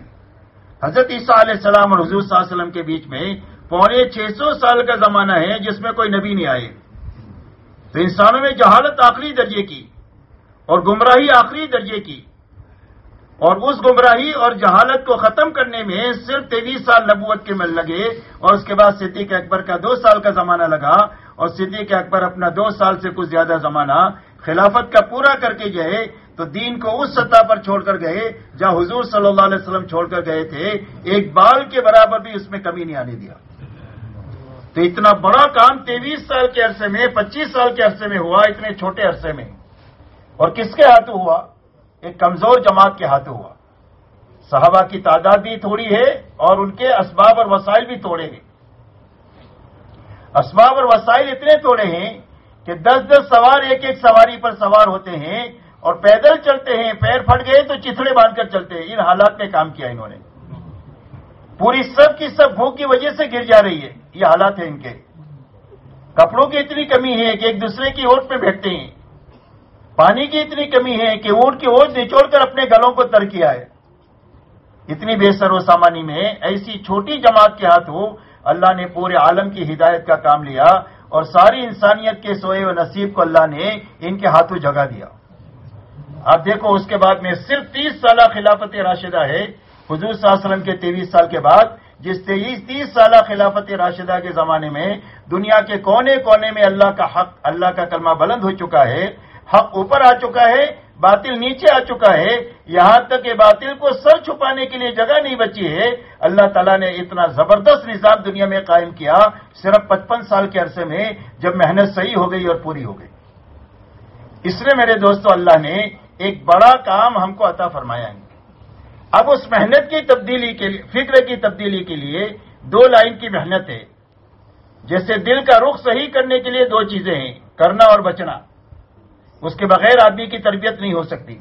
حضرت عیسیٰ علیہ السلام اور حضور صلی اللہ علیہ وسلم کے بیچ میں پونے چھ سو سال کا زمانہ ہے جس میں کوئی نبی نہیں آئے۔ تو انسانوں میں جہالت آخری درجے کی اور گمراہی آخری درجے کی۔ اور اس گمراہی اور جہالت کو ختم کرنے میں صرف تیئیس سال نبوت کے مل لگے اور اس کے بعد صدیق اکبر کا دو سال کا زمانہ لگا اور صدیق اکبر اپنا دو سال سے کچھ زیادہ زمانہ خلافت کا پورا کر کے گئے تو دین کو اس سطح پر چھوڑ کر گئے جہاں حضور صلی اللہ علیہ وسلم چھوڑ کر گئے تھے، ایک بال کے برابر بھی اس میں کمی نہیں آنے دیا۔ تو اتنا بڑا کام تیئیس سال کے عرصے میں، پچیس سال کے عرصے میں ہوا، اتنے چھوٹے عرصے میں۔ اور کس کے ہاتھوں ہوا؟ ایک کمزور جماعت کے ہاتھوں ہوا۔ صحابہ کی تعداد بھی تھوڑی ہے اور ان کے اسباب اور وسائل بھی توڑے ہیں اسباب اور وسائل اتنے توڑے ہیں کہ دس دس سوار ایک ایک سواری پر سوار ہوتے ہیں اور پیدل چلتے ہیں، پیر پھٹ گئے تو چتڑے باندھ کر چلتے ہیں۔ ان حالات میں کام کیا انہوں نے۔ پوری سب کی سب بھوک کی وجہ سے گر جا رہی ہے۔ یہ حالات ہیں ان کے۔ کپڑوں کی اتنی کمی ہے کہ ایک دوسرے کی اوٹ پہ بیٹھتے ہیں۔ پانی کی اتنی کمی ہے کہ اونٹ کی اوٹ نچوڑ کر اپنے گلوں کو تر کیا ہے۔ اتنی بے سر و سامانی میں ایسی چھوٹی جماعت کے ہاتھ ہو اللہ نے پورے عالم کی ہدایت کا کام لیا اور ساری انسانیت کے سوئے و نصیب کو اللہ نے ان کے ہاتھوں جگہ دیا۔ اب دیکھو، اس کے بعد میں صرف تیس سالہ خلافت راشدہ ہے۔ حضور صلی اللہ علیہ وسلم کے تیئیس سال کے بعد، جس تیئیس، تیس سالہ خلافت راشدہ کے زمانے میں دنیا کے کونے کونے میں اللہ کا حق، اللہ کا کلمہ بلند ہو چکا ہے۔ حق اوپر آ چکا ہے، باطل نیچے آ چکا ہے، یہاں تک کہ باطل کو سر چھپانے کے لیے جگہ نہیں بچی ہے۔ اللہ تعالیٰ نے اتنا زبردست نظام دنیا میں قائم کیا صرف پچپن سال کے عرصے میں، جب محنت صحیح ہو گئی اور پوری ہو گئی۔ اس لیے میرے دوستو، اللہ نے ایک بڑا کام ہم کو عطا فرمایا ہے۔ اب اس محنت کی تبدیلی کے لیے، فکر کی تبدیلی کے لیے دو لائن کی محنت ہے۔ جیسے دل کا رخ صحیح کرنے کے لیے دو چیزیں ہیں، کرنا اور بچنا۔ اس کے بغیر آدمی کی تربیت نہیں ہو سکتی۔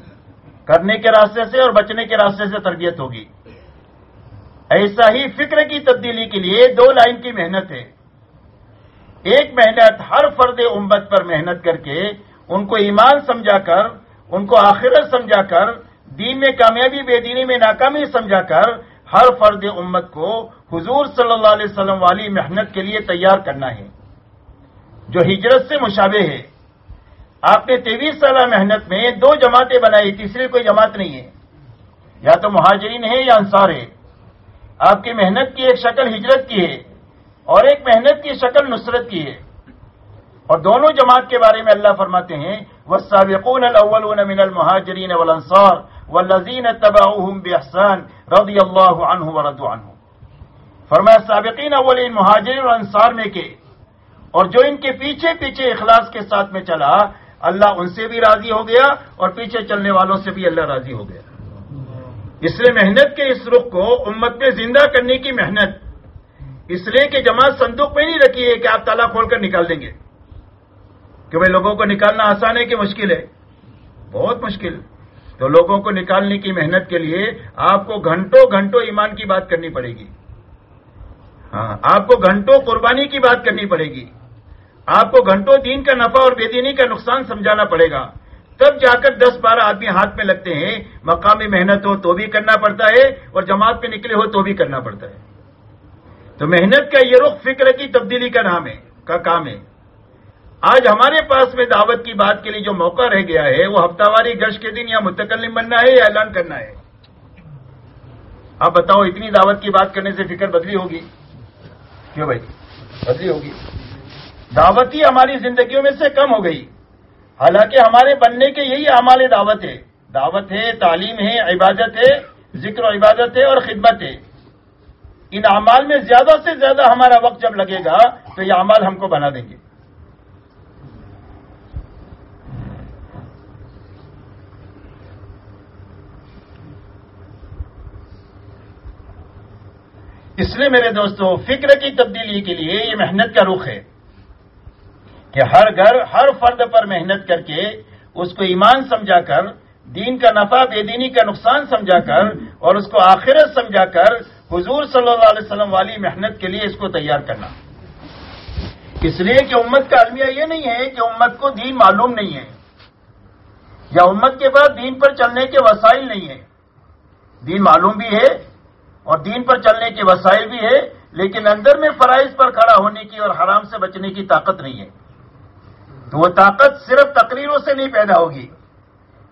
کرنے کے راستے سے اور بچنے کے راستے سے تربیت ہوگی۔ ایسا ہی فکر کی تبدیلی کے لیے دو لائن کی محنت ہے۔ ایک محنت ہر فرد امت پر محنت کر کے ان کو ایمان سمجھا کر، ان کو آخرت سمجھا کر، دین میں کامیابی، بے دینی میں ناکامی سمجھا کر ہر فرد امت کو حضور صلی اللہ علیہ وسلم والی محنت کے لیے تیار کرنا ہے۔ جو ہجرت سے مشابہ ہے۔ آپ نے تیئیس سالہ محنت میں دو جماعتیں بنائی، تیسری کوئی جماعت نہیں ہے۔ یا تو مہاجرین ہے یا انصار ہے آپ کی محنت کی ایک شکل ہجرت کی ہے اور ایک محنت کی شکل نصرت کی ہے۔ اور دونوں جماعت کے بارے میں اللہ فرماتے ہیں وہ سابقون الاولون من المہاجرین والانصار والذین تبعوهم باحسان رضی اللہ عنہ ورضوا عنہ فرمایا، سابقین اولین مہاجرین اور انصار میں کے۔ اور جو ان کے پیچھے پیچھے اخلاص کے ساتھ میں چلا اللہ ان سے بھی راضی ہو گیا اور پیچھے چلنے والوں سے بھی اللہ راضی ہو گیا۔ اس لیے محنت کے اس رخ کو امت میں زندہ کرنے کی محنت، اس لیے کہ جماعت صندوق میں نہیں رکھی ہے کہ آپ تالا کھول کر نکال دیں گے۔ کہ بھائی لوگوں کو نکالنا آسان ہے کہ مشکل ہے؟ بہت مشکل۔ تو لوگوں کو نکالنے کی محنت کے لیے آپ کو گھنٹوں گھنٹوں ایمان کی بات کرنی پڑے گی۔ ہاں آپ کو گھنٹوں قربانی کی بات کرنی پڑے گی۔ آپ کو گھنٹوں دین کا نفع اور بے دینی کا نقصان سمجھانا پڑے گا۔ تب جا کر دس بارہ آدمی ہاتھ میں لگتے ہیں، مقامی محنت ہو تو بھی کرنا پڑتا ہے اور جماعت پہ نکلے ہو تو بھی کرنا پڑتا ہے۔ تو محنت کا یہ رخ فکر کی تبدیلی کا نام ہے، کا کام ہے۔ آج ہمارے پاس میں دعوت کی بات کے لیے جو موقع رہ گیا ہے، وہ ہفتہ واری گش کے دن یا متکلم بننا ہے یا اعلان کرنا ہے۔ آپ بتاؤ، اتنی دعوت کی بات کرنے سے فکر بدلی ہوگی؟ کیوں بھائی؟ بدلی ہوگی۔ دعوت ہی ہماری زندگیوں میں سے کم ہو گئی۔ حالانکہ ہمارے بننے کے یہی اعمال دعوت ہے دعوت ہے، تعلیم ہے، عبادت ہے، ذکر و عبادت ہے اور خدمت ہے۔ ان اعمال میں زیادہ سے زیادہ ہمارا وقت جب لگے گا تو یہ اعمال ہم کو بنا دیں گے۔ اس لیے میرے دوستو، فکر کی تبدیلی کے لیے یہ محنت کا رخ ہے۔ کہ ہر گھر ہر فرد پر محنت کر کے اس کو ایمان سمجھا کر، دین کا نفع بے دینی کا نقصان سمجھا کر اور اس کو آخرت سمجھا کر حضور صلی اللہ علیہ وسلم والی محنت کے لیے اس کو تیار کرنا۔ اس لیے کہ امت کا المیہ یہ نہیں ہے کہ امت کو دین معلوم نہیں ہے یا امت کے بعد دین پر چلنے کے وسائل نہیں ہے دین معلوم بھی ہے اور دین پر چلنے کے وسائل بھی ہے لیکن اندر میں فرائض پر کھڑا ہونے کی اور حرام سے بچنے کی طاقت نہیں ہے۔ تو وہ طاقت صرف تقریروں سے نہیں پیدا ہوگی،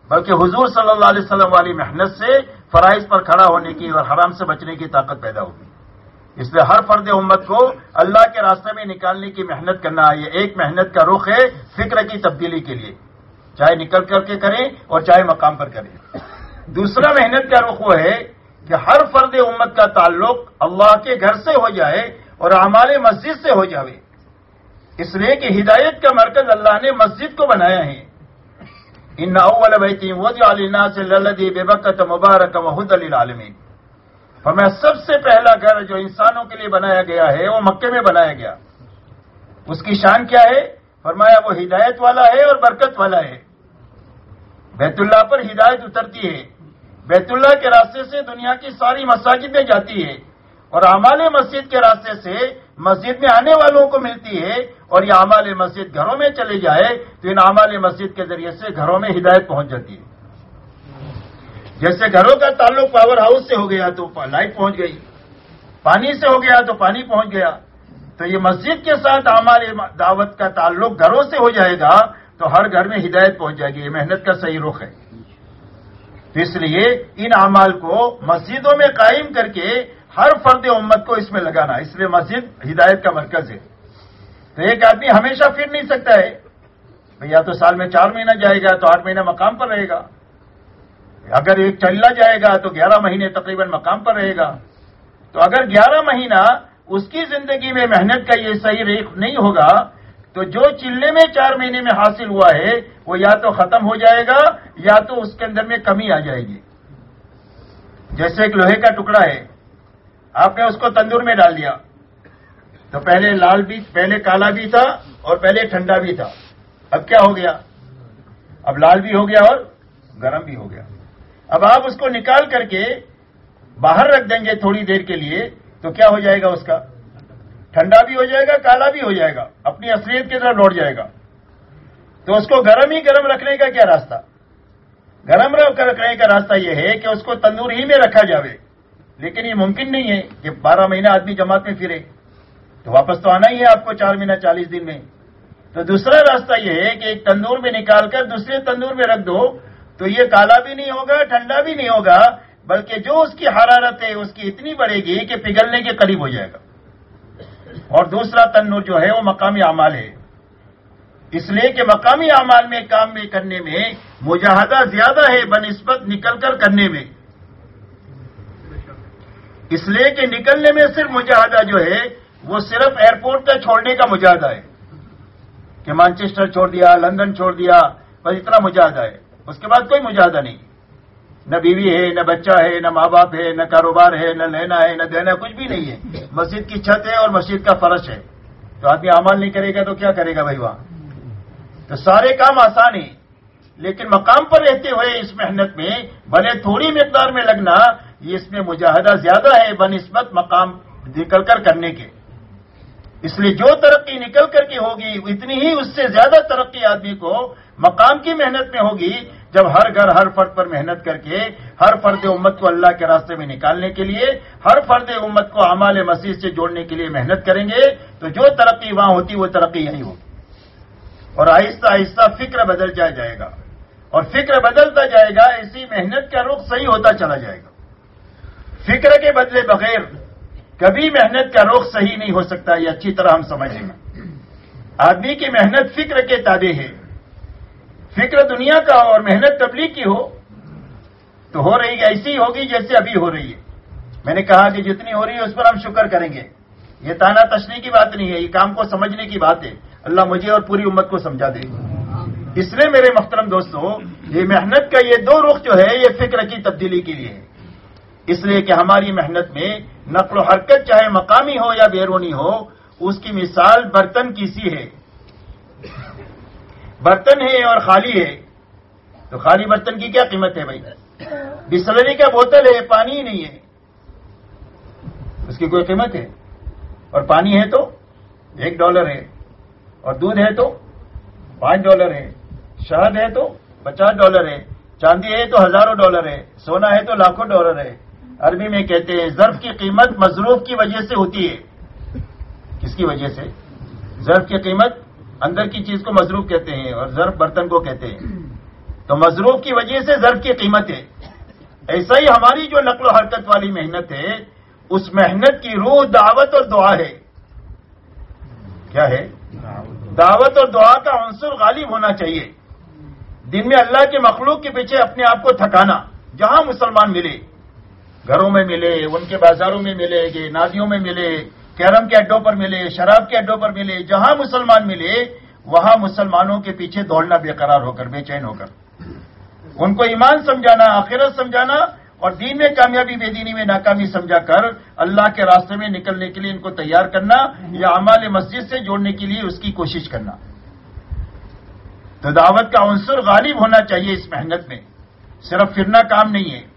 بلکہ حضور صلی اللہ علیہ وسلم والی محنت سے، فرائض پر کھڑا ہونے کی اور حرام سے بچنے کی طاقت پیدا ہوگی۔ اس لیے ہر فرد امت کو اللہ کے راستے میں نکالنے کی محنت کرنا، یہ ایک محنت کا رخ ہے فکر کی تبدیلی کے لیے۔ چاہے نکل کر کے کریں اور چاہے مقام پر کریں۔ دوسرا محنت کا رخ وہ ہے کہ ہر فرد امت کا تعلق اللہ کے گھر سے ہو جائے اور ہمارے مسجد سے ہو جائے اس لیے کہ ہدایت کا مرکز اللہ نے مسجد کو بنایا ہے۔ ان اول بیتی وضع علینا سے للدی بے بکت مبارک وحد علی فرمایا سب سے پہلا گھر جو انسانوں کے لیے بنایا گیا ہے، وہ مکے میں بنایا گیا۔ اس کی شان کیا ہے؟ فرمایا وہ ہدایت والا ہے اور برکت والا ہے۔ بیت اللہ پر ہدایت اترتی ہے۔ بیت اللہ کے راستے سے دنیا کی ساری مساجد میں جاتی ہے اور اعمال مسجد کے راستے سے مسجد میں آنے والوں کو ملتی ہے۔ اور یہ اعمال مسجد گھروں میں چلے جائے تو ان اعمال مسجد کے ذریعے سے گھروں میں ہدایت پہنچ جاتی ہے۔ جیسے گھروں کا تعلق پاور ہاؤس سے ہو گیا تو لائٹ پہنچ گئی۔ پانی سے ہو گیا تو پانی پہنچ گیا۔ تو یہ مسجد کے ساتھ اعمال دعوت کا تعلق گھروں سے ہو جائے گا تو ہر گھر میں ہدایت پہنچ جائے گی۔ یہ محنت کا صحیح رخ ہے۔ تو اس لیے ان اعمال کو مسجدوں میں قائم کر کے ہر فرد امت کو اس میں لگانا۔ اس لیے مسجد ہدایت کا مرکز ہے۔ تو ایک آدمی ہمیشہ پھر نہیں سکتا ہے۔ یا تو سال میں چار مہینہ جائے گا تو آٹھ مہینہ مقام پر رہے گا۔ اگر ایک چلا جائے گا تو گیارہ مہینے تقریباً مقام پر رہے گا۔ تو اگر گیارہ مہینہ اس کی زندگی میں محنت کا یہ صحیح ریخ نہیں ہوگا، تو جو چلنے میں چار مہینے میں حاصل ہوا ہے، وہ یا تو ختم ہو جائے گا یا تو اس کے اندر میں کمی آ جائے گی۔ جیسے ایک لوہے کا ٹکڑا ہے۔ آپ نے اس کو تندور میں ڈال دیا۔ تو پہلے لال بھی پہلے کالا بھی تھا اور پہلے ٹھنڈا بھی تھا۔ اب کیا ہو گیا؟ اب لال بھی ہو گیا اور گرم بھی ہو گیا۔ اب آپ اس کو نکال کر کے باہر رکھ دیں گے تھوڑی دیر کے لیے، تو کیا ہو جائے گا اس کا؟ ٹھنڈا بھی ہو جائے گا، کالا بھی ہو جائے گا، اپنی اصلیت کی طرف لوٹ جائے گا۔ تو اس کو گرم ہی گرم رکھنے کا کیا راستہ؟ گرم رکھنے کا راستہ یہ ہے کہ اس کو تندور ہی میں رکھا جاوے۔ لیکن یہ ممکن نہیں ہے کہ بارہ مہینہ آدمی جماعت میں پھرے۔ تو واپس تو آنا ہی ہے آپ کو چار مہینہ چالیس دن میں۔ تو دوسرا راستہ یہ ہے کہ ایک تندور میں نکال کر دوسرے تندور میں رکھ دو۔ تو یہ کالا بھی نہیں ہوگا، ٹھنڈا بھی نہیں ہوگا، بلکہ جو اس کی حرارت ہے، اس کی اتنی بڑھے گی کہ پگھلنے کے قریب ہو جائے گا۔ اور دوسرا تنور جو ہے، وہ مقامی اعمال ہے۔ اس لیے کہ مقامی اعمال میں کام میں کرنے میں مجاہدہ زیادہ ہے بنسبت نکل کر کرنے میں۔ اس لیے کہ نکلنے میں صرف مجاہدہ جو ہے وہ صرف ایئرپورٹ کا چھوڑنے کا مجاہدہ ہے کہ مانچسٹر چھوڑ دیا، لندن چھوڑ دیا، بس اتنا مجاہدہ ہے۔ اس کے بعد کوئی مجاہدہ نہیں۔ نہ بیوی ہے، نہ بچہ ہے، نہ ماں باپ ہے، نہ کاروبار ہے، نہ لینا ہے، نہ دینا کچھ بھی نہیں ہے۔ مسجد کی چھت ہے اور مسجد کا فرش ہے۔ تو آدمی عمل نہیں کرے گا تو کیا کرے گا بھائی وہاں؟ تو سارے کام آسان ہیں۔ لیکن مقام پر رہتے ہوئے اس محنت میں، بھلے تھوڑی مقدار میں لگنا، یہ اس میں مجاہدہ زیادہ ہے، بنسبت مقام نکل کر کرنے کے۔ اس لیے جو ترقی نکل کر کے ہوگی، اتنی ہی اس سے زیادہ ترقی آدمی کو مقام کی محنت میں ہوگی، جب ہر گھر، ہر فرد پر محنت کر کے، ہر فرد امت کو اللہ کے راستے میں نکالنے کے لیے، ہر فرد امت کو اعمال مسیح سے جوڑنے کے لیے محنت کریں گے، تو جو ترقی وہاں ہوتی، وہ ترقی یہی ہوگی۔ اور آہستہ آہستہ فکر بدل جائے جائے گا۔ اور فکر بدلتا جائے گا، اسی محنت کا رخ صحیح ہوتا چلا جائے گا۔ فکر کے بدلے بغیر کبھی محنت کا رخ صحیح نہیں ہو سکتا، یہ اچھی طرح ہم سمجھیں گے۔ آدمی کی محنت فکر کے تابع ہے۔ فکر دنیا کا اور محنت تبلیغ کی ہو تو ہو رہی ایسی ہوگی جیسے ابھی ہو رہی ہے۔ میں نے کہا کہ جتنی ہو رہی ہے، اس پر ہم شکر کریں گے۔ یہ تانا تشنی کی بات نہیں ہے، یہ کام کو سمجھنے کی بات ہے۔ اللہ مجھے اور پوری امت کو سمجھا دے۔ اس لیے میرے محترم دوستوں یہ محنت کا یہ دو رخ جو ہے، یہ فکر کی تبدیلی کے لیے ہے۔ اس لیے کہ ہماری محنت میں نقل و حرکت چاہے مقامی ہو یا بیرونی ہو، اس کی مثال برتن کی سی ہے۔ برتن ہے اور خالی ہے۔ تو خالی برتن کی کیا قیمت ہے بھائی؟ بسلری کا بوتل ہے، پانی ہی نہیں ہے۔ اس کی کوئی قیمت ہے؟ اور پانی ہے تو ایک ڈالر ہے۔ اور دودھ ہے تو پانچ ڈالر ہے۔ شہد ہے تو پچاس ڈالر ہے۔ چاندی ہے تو ہزاروں ڈالر ہے۔ سونا ہے تو لاکھوں ڈالر ہے۔ عربی میں کہتے ہیں ضرف کی قیمت مضروف کی وجہ سے ہوتی ہے۔ کس کی وجہ سے؟ ضرف کی قیمت اندر کی چیز کو مضروف کہتے ہیں اور ضرف برتن کو کہتے ہیں۔ تو مضروف کی وجہ سے ضرف کی قیمت ہے۔ ایسا ہی ہماری جو نقل و حرکت والی محنت ہے، اس محنت کی روح دعوت اور دعا ہے۔ کیا ہے؟ دعوت اور دعا کا عنصر غالب ہونا چاہیے۔ دن میں اللہ کے مخلوق کے پیچھے اپنے آپ کو تھکانا، جہاں مسلمان ملے۔ گھروں میں ملے، ان کے بازاروں میں ملے گے نادیوں میں ملے، کیرم کے اڈوں پر ملے، شراب کے اڈوں پر ملے، جہاں مسلمان ملے، وہاں مسلمانوں کے پیچھے دوڑنا بے قرار ہو کر، بے چین ہو کر۔ ان کو ایمان سمجھانا، آخرت سمجھانا، اور دین میں کامیابی، بے دینی میں ناکامی سمجھا کر، اللہ کے راستے میں نکلنے کے لیے ان کو تیار کرنا یا امال مسجد سے جوڑنے کے لیے اس کی کوشش کرنا۔ تو دعوت کا عنصر غالب ہونا چاہیے اس محنت میں۔ صرف پھرنا کام نہیں ہے۔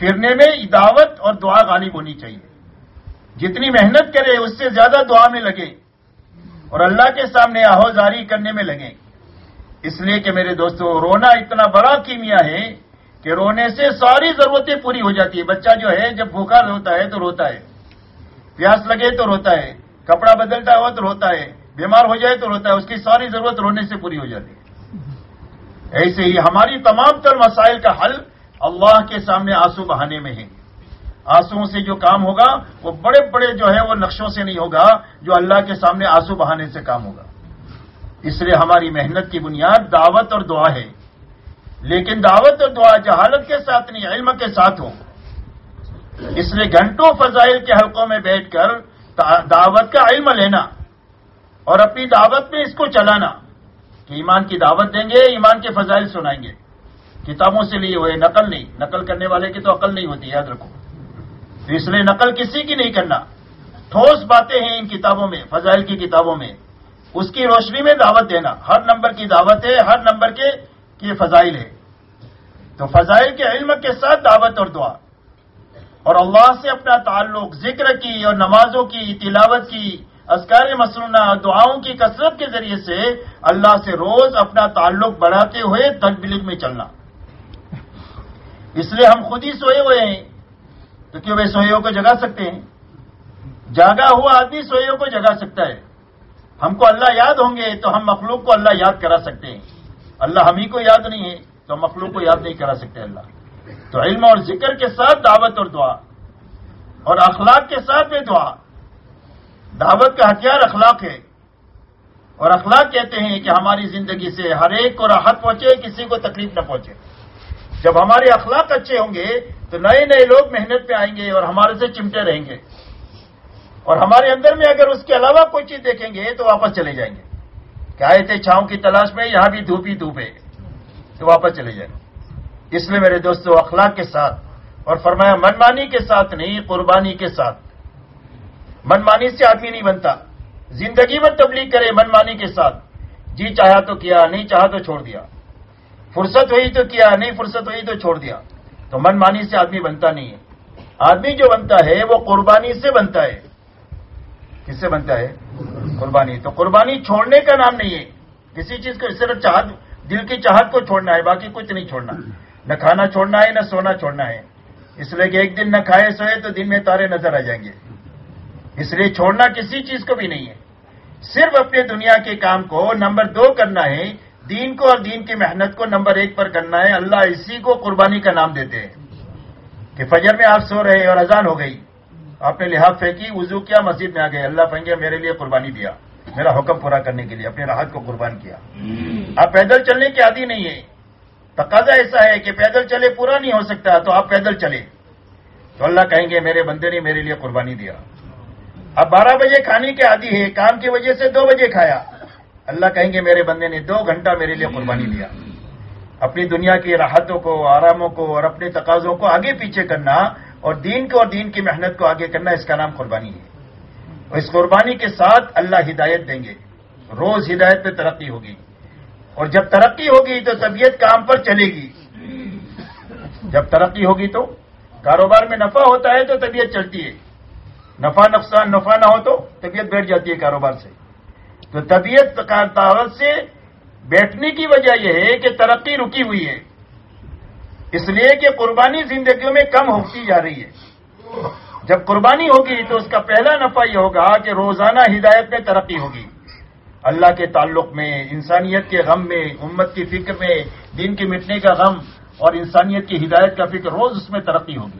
پھرنے میں دعوت اور دعا غالب ہونی چاہیے۔ جتنی محنت کرے، اس سے زیادہ دعا میں لگے۔ اور اللہ کے سامنے آہوزاری کرنے میں لگے۔ اس لیے کہ میرے دوستو، رونا اتنا بڑا کیمیا ہے کہ رونے سے ساری ضرورتیں پوری ہو جاتی ہے بچہ جو ہے، جب بھوکا ہوتا ہے تو روتا ہے۔ پیاس لگے تو روتا ہے۔ کپڑا بدلتا ہوا تو روتا ہے۔ بیمار ہو جائے تو روتا ہے۔ اس کی ساری ضرورت رونے سے پوری ہو جاتی ہے۔ ایسے ہی ہماری تمام تر مسائل کا حل اللہ کے سامنے آنسو بہانے میں ہے آنسو سے جو کام ہوگا، وہ بڑے بڑے جو ہے وہ نقشوں سے نہیں ہوگا، جو اللہ کے سامنے آنسو بہانے سے کام ہوگا۔ اس لیے ہماری محنت کی بنیاد دعوت اور دعا ہے۔ لیکن دعوت اور دعا جہالت کے ساتھ نہیں، علم کے ساتھ ہو اس لیے گھنٹوں فضائل کے حلقوں میں بیٹھ کر دعوت کا علم لینا اور اپنی دعوت میں اس کو چلانا کہ ایمان کی دعوت دیں گے، ایمان کے فضائل سنائیں گے۔ کتابوں سے لیے ہوئے، نقل نہیں۔ نقل کرنے والے کی تو عقل نہیں ہوتی، یاد رکھو۔ تو اس لیے نقل کسی کی نہیں کرنا۔ ٹھوس باتیں ہیں ان کتابوں میں، فضائل کی کتابوں میں۔ اس کی روشنی میں دعوت دینا۔ ہر نمبر کی دعوت ہے، ہر نمبر کے یہ فضائل ہے۔ تو فضائل کے علم کے ساتھ دعوت اور دعا۔ اور اللہ سے اپنا تعلق، ذکر کی اور نمازوں کی، تلاوت کی اسکار مصنوعہ دعاؤں کی کثرت کے ذریعے سے اللہ سے روز اپنا تعلق بڑھاتے ہوئے تقبلک میں چلنا۔ اس لیے ہم خود ہی سوئے ہوئے ہیں۔ تو کیوں وہ سوئیوں کو جگا سکتے ہیں؟ جاگا ہوا آدمی سوئیوں کو جگا سکتا ہے۔ ہم کو اللہ یاد ہوں گے تو ہم مخلوق کو اللہ یاد کرا سکتے ہیں۔ اللہ ہم ہی کو یاد نہیں ہے تو مخلوق کو یاد نہیں کرا سکتے اللہ۔ تو علم اور ذکر کے ساتھ دعوت اور دعا۔ اور اخلاق کے ساتھ بھی دعا۔ دعوت کا ہتھیار اخلاق ہے۔ اور اخلاق کہتے ہیں کہ ہماری زندگی سے ہر ایک کو راحت پہنچے، کسی کو تکلیف نہ پہنچے۔ جب ہمارے اخلاق اچھے ہوں گے تو نئے نئے لوگ محنت پہ آئیں گے اور ہمارے سے چمٹے رہیں گے۔ اور ہمارے اندر میں اگر اس کے علاوہ کوئی چیز دیکھیں گے تو واپس چلے جائیں گے۔ کہ آئے تھے چھاؤں کی تلاش میں، یہاں بھی دھوپ ہی دھوپ ہے، تو واپس چلے جائیں۔ اس لیے میرے دوستوں اخلاق کے ساتھ اور فرمایا، منمانی کے ساتھ نہیں، قربانی کے ساتھ۔ منمانی سے آدمی نہیں بنتا۔ زندگی میں تبلیغ کرے، منمانی کے ساتھ۔ جی چاہا تو کیا، نہیں چاہا تو چھوڑ دیا۔ فرصت ہوئی تو کیا، نہیں فرصت ہوئی تو چھوڑ دیا۔ تو منمانی سے آدمی بنتا نہیں ہے۔ آدمی جو بنتا ہے، وہ قربانی سے بنتا ہے۔ کس سے بنتا ہے؟ قربانی۔ تو قربانی چھوڑنے کا نام نہیں ہے۔ کسی چیز کو صرف چاہ دل کی چاہت کو چھوڑنا ہے، باقی کچھ نہیں چھوڑنا۔ نہ کھانا چھوڑنا ہے، نہ سونا چھوڑنا ہے۔ اس لیے کہ ایک دن نہ کھائے، سوئے تو دن میں تارے نظر آ جائیں گے۔ اس لیے چھوڑنا کسی چیز کو بھی نہیں ہے۔ صرف اپنے دنیا کے کام کو نمبر دو کرنا ہے۔ دین کو اور دین کی محنت کو نمبر ایک پر کرنا ہے۔ اللہ اسی کو قربانی کا نام دیتے ہیں۔ کہ فجر میں آپ سو رہے اور اذان ہو گئی۔ آپ نے لحاظ پھینکی وضو کیا مسجد میں آ گئے۔ اللہ پھینگے میرے لیے قربانی دیا۔ میرا حکم پورا کرنے کے لیے اپنے راحت کو قربان کیا۔ آپ پیدل چلنے کے عادی نہیں ہے تقاضا ایسا ہے کہ پیدل چلے پورا نہیں ہو سکتا تو آپ پیدل چلے۔ تو اللہ کہیں گے میرے بندے نے میرے لیے قربانی دیا۔ اب بارہ بجے کھانے کے عادی ہے کام کی وجہ سے دو بجے کھایا۔ اللہ کہیں گے میرے بندے نے دو گھنٹہ میرے لیے قربانی دیا۔ اپنی دنیا کی راحتوں کو، آراموں کو اور اپنے تقاضوں کو آگے پیچھے کرنا اور دین کو اور دین کی محنت کو آگے کرنا، اس کا نام قربانی ہے۔ اور اس قربانی کے ساتھ اللہ ہدایت دیں گے۔ روز ہدایت پہ ترقی ہوگی۔ اور جب ترقی ہوگی تو طبیعت کام پر چلے گی۔ جب ترقی ہوگی تو کاروبار میں نفع ہوتا ہے تو طبیعت چلتی ہے۔ نفع نقصان، نفع نہ ہو تو طبیعت بیٹھ جاتی ہے کاروبار سے۔ تو طبیعت طاقت سے بیٹھنے کی وجہ یہ ہے کہ ترقی رکی ہوئی ہے۔ اس لیے کہ قربانی زندگیوں میں کم ہوتی جا رہی ہے۔ جب قربانی ہوگی تو اس کا پہلا نفع یہ ہوگا کہ روزانہ ہدایت میں ترقی ہوگی۔ اللہ کے تعلق میں، انسانیت کے غم میں، امت کی فکر میں، دین کے مٹنے کا غم اور انسانیت کی ہدایت کا فکر، روز اس میں ترقی ہوگی۔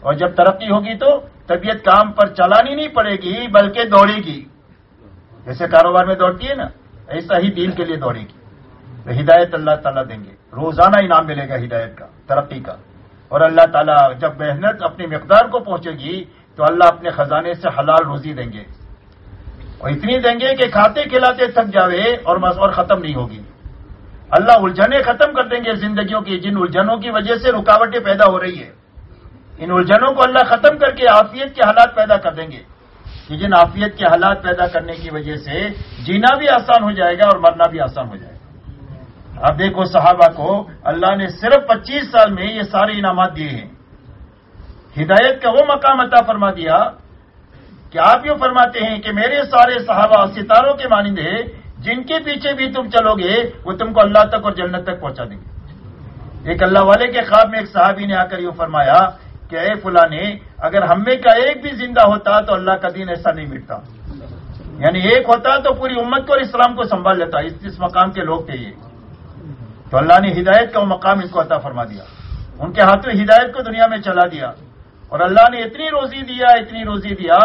اور جب ترقی ہوگی تو طبیعت کام پر چلانی نہیں پڑے گی، بلکہ دوڑے گی۔ جیسے کاروبار میں دوڑتی ہے نا، ایسا ہی دین کے لیے دوڑے گی۔ تو ہدایت اللہ تعالیٰ دیں گے۔ روزانہ انعام ملے گا ہدایت کا، ترقی کا۔ اور اللہ تعالیٰ جب محنت اپنی مقدار کو پہنچے گی، تو اللہ اپنے خزانے سے حلال روزی دیں گے۔ اور اتنی دیں گے کہ کھاتے کھلاتے تھک جاوے اور اور ختم نہیں ہوگی۔ اللہ الجھنیں ختم کر دیں گے زندگیوں کی، جن الجھنوں کی وجہ سے رکاوٹیں پیدا ہو رہی ہے ان الجھنوں کو اللہ ختم کر کے عافیت کے حالات پیدا کر دیں گے۔ کہ جن عافیت کے حالات پیدا کرنے کی وجہ سے جینا بھی آسان ہو جائے گا اور مرنا بھی آسان ہو جائے گا۔ اب دیکھو صحابہ کو اللہ نے صرف پچیس سال میں یہ سارے انعامات دیے ہیں۔ ہدایت کا وہ مقام عطا فرما دیا کہ آپ یوں فرماتے ہیں کہ میرے سارے صحابہ ستاروں کے مانند ہیں، جن کے پیچھے بھی تم چلو گے، وہ تم کو اللہ تک اور جنت تک پہنچا دیں گے۔ ایک اللہ والے کے خواب میں ایک صحابی نے آ کر یوں فرمایا کہ اے فلاں نے اگر ہم میں کا ایک بھی زندہ ہوتا تو اللہ کا دین ایسا نہیں مٹتا یعنی ایک ہوتا تو پوری امت کو اور اسلام کو سنبھال لیتا، اس اس مقام کے لوگ تھے یہ۔ تو اللہ نے ہدایت کا وہ مقام اس کو عطا فرما دیا۔ ان کے ہاتھوں ہدایت کو دنیا میں چلا دیا۔ اور اللہ نے اتنی روزی دیا، اتنی روزی دیا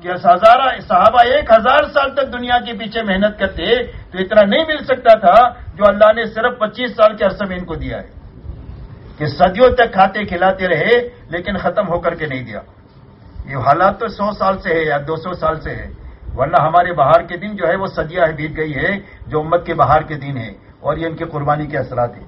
کہ ہزارہ صحابہ ایک ہزار سال تک دنیا کے پیچھے محنت کرتے تو اتنا نہیں مل سکتا تھا جو اللہ نے صرف پچیس سال کے عرصے میں ان کو دیا ہے۔ کہ صدیوں تک کھاتے کھلاتے رہے لیکن ختم ہو کر کے نہیں دیا۔ یہ حالات تو سو سال سے ہے یا دو سو سال سے ہے ورنہ ہمارے بہار کے دن جو ہے وہ صدیہ بیت گئی ہے جو امت کے بہار کے دن ہے اور یہ ان کی قربانی کے اثرات ہیں۔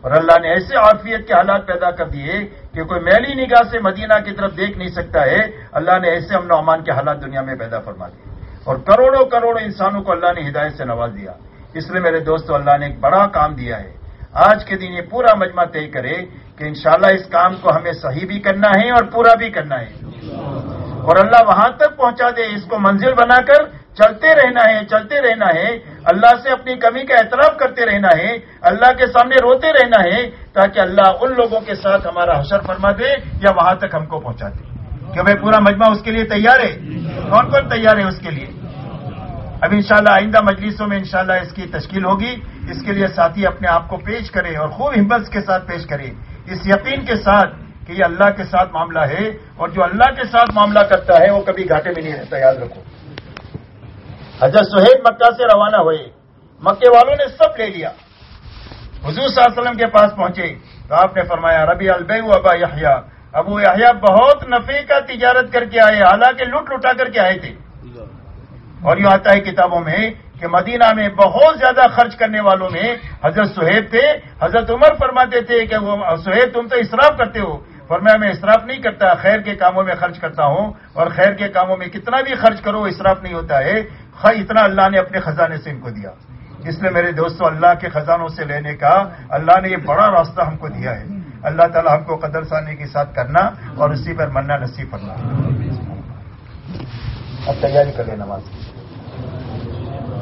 اور اللہ نے ایسے عافیت کے حالات پیدا کر دیے کہ کوئی میلی نگاہ سے مدینہ کی طرف دیکھ نہیں سکتا ہے۔ اللہ نے ایسے امن و امان کے حالات دنیا میں پیدا فرما دیے۔ اور کروڑوں کروڑوں انسانوں کو اللہ نے ہدایت سے نواز دیا۔ اس لیے میرے دوستو، اللہ نے ایک بڑا کام دیا ہے۔ آج کے دن یہ پورا مجمع طے کرے کہ انشاءاللہ اس کام کو ہمیں صحیح بھی کرنا ہے اور پورا بھی کرنا ہے۔ اور اللہ وہاں تک پہنچا دے، اس کو منزل بنا کر چلتے رہنا ہے، چلتے رہنا ہے۔ اللہ سے اپنی کمی کا اعتراف کرتے رہنا ہے، اللہ کے سامنے روتے رہنا ہے تاکہ اللہ ان لوگوں کے ساتھ ہمارا حشر فرما دے یا وہاں تک ہم کو پہنچا دے۔ کہ بھائی پورا مجمع اس کے لیے تیار ہے؟ کون کون تیار ہے اس کے لیے؟ اب انشاءاللہ آئندہ مجلسوں میں انشاءاللہ اس کی تشکیل ہوگی۔ اس کے لیے ساتھی اپنے آپ کو پیش کرے اور خوب ہمت کے ساتھ پیش کرے اس یقین کے ساتھ کہ یہ اللہ کے ساتھ معاملہ ہے اور جو اللہ کے ساتھ معاملہ کرتا ہے وہ کبھی گھاٹے میں نہیں رہتا، یاد رکھو۔ حضرت سہیب مکہ سے روانہ ہوئے۔ مکے والوں نے سب لے لیا۔ حضور صلی اللہ علیہ وسلم کے پاس پہنچے۔ تو آپ نے فرمایا، ربی البے ابا یحیا ابو یحیا بہت نفے کا تجارت کر کے آئے، حالانکہ لٹ لٹا کر کے آئے تھے۔ اور یوں آتا ہے کتابوں میں کہ مدینہ میں بہت زیادہ خرچ کرنے والوں میں حضرت سہیب تھے، حضرت عمر فرماتے تھے کہ وہ، سہیب تم تو اسراف کرتے ہو۔ فرمایا میں اسراف نہیں کرتا، خیر کے کاموں میں خرچ کرتا ہوں۔ اور خیر کے کاموں میں کتنا بھی خرچ کرو اسراف نہیں ہوتا ہے۔ اتنا اللہ نے اپنے خزانے سے ان کو دیا۔ اس لیے میرے دوستوں اللہ کے خزانوں سے لینے کا، اللہ نے یہ بڑا راستہ ہم کو دیا ہے۔ اللہ تعالیٰ ہم کو قدر ثانی کے ساتھ کرنا اور اسی پر مننا نصیب کرنا اب تیاری کر لیں نماز۔ کی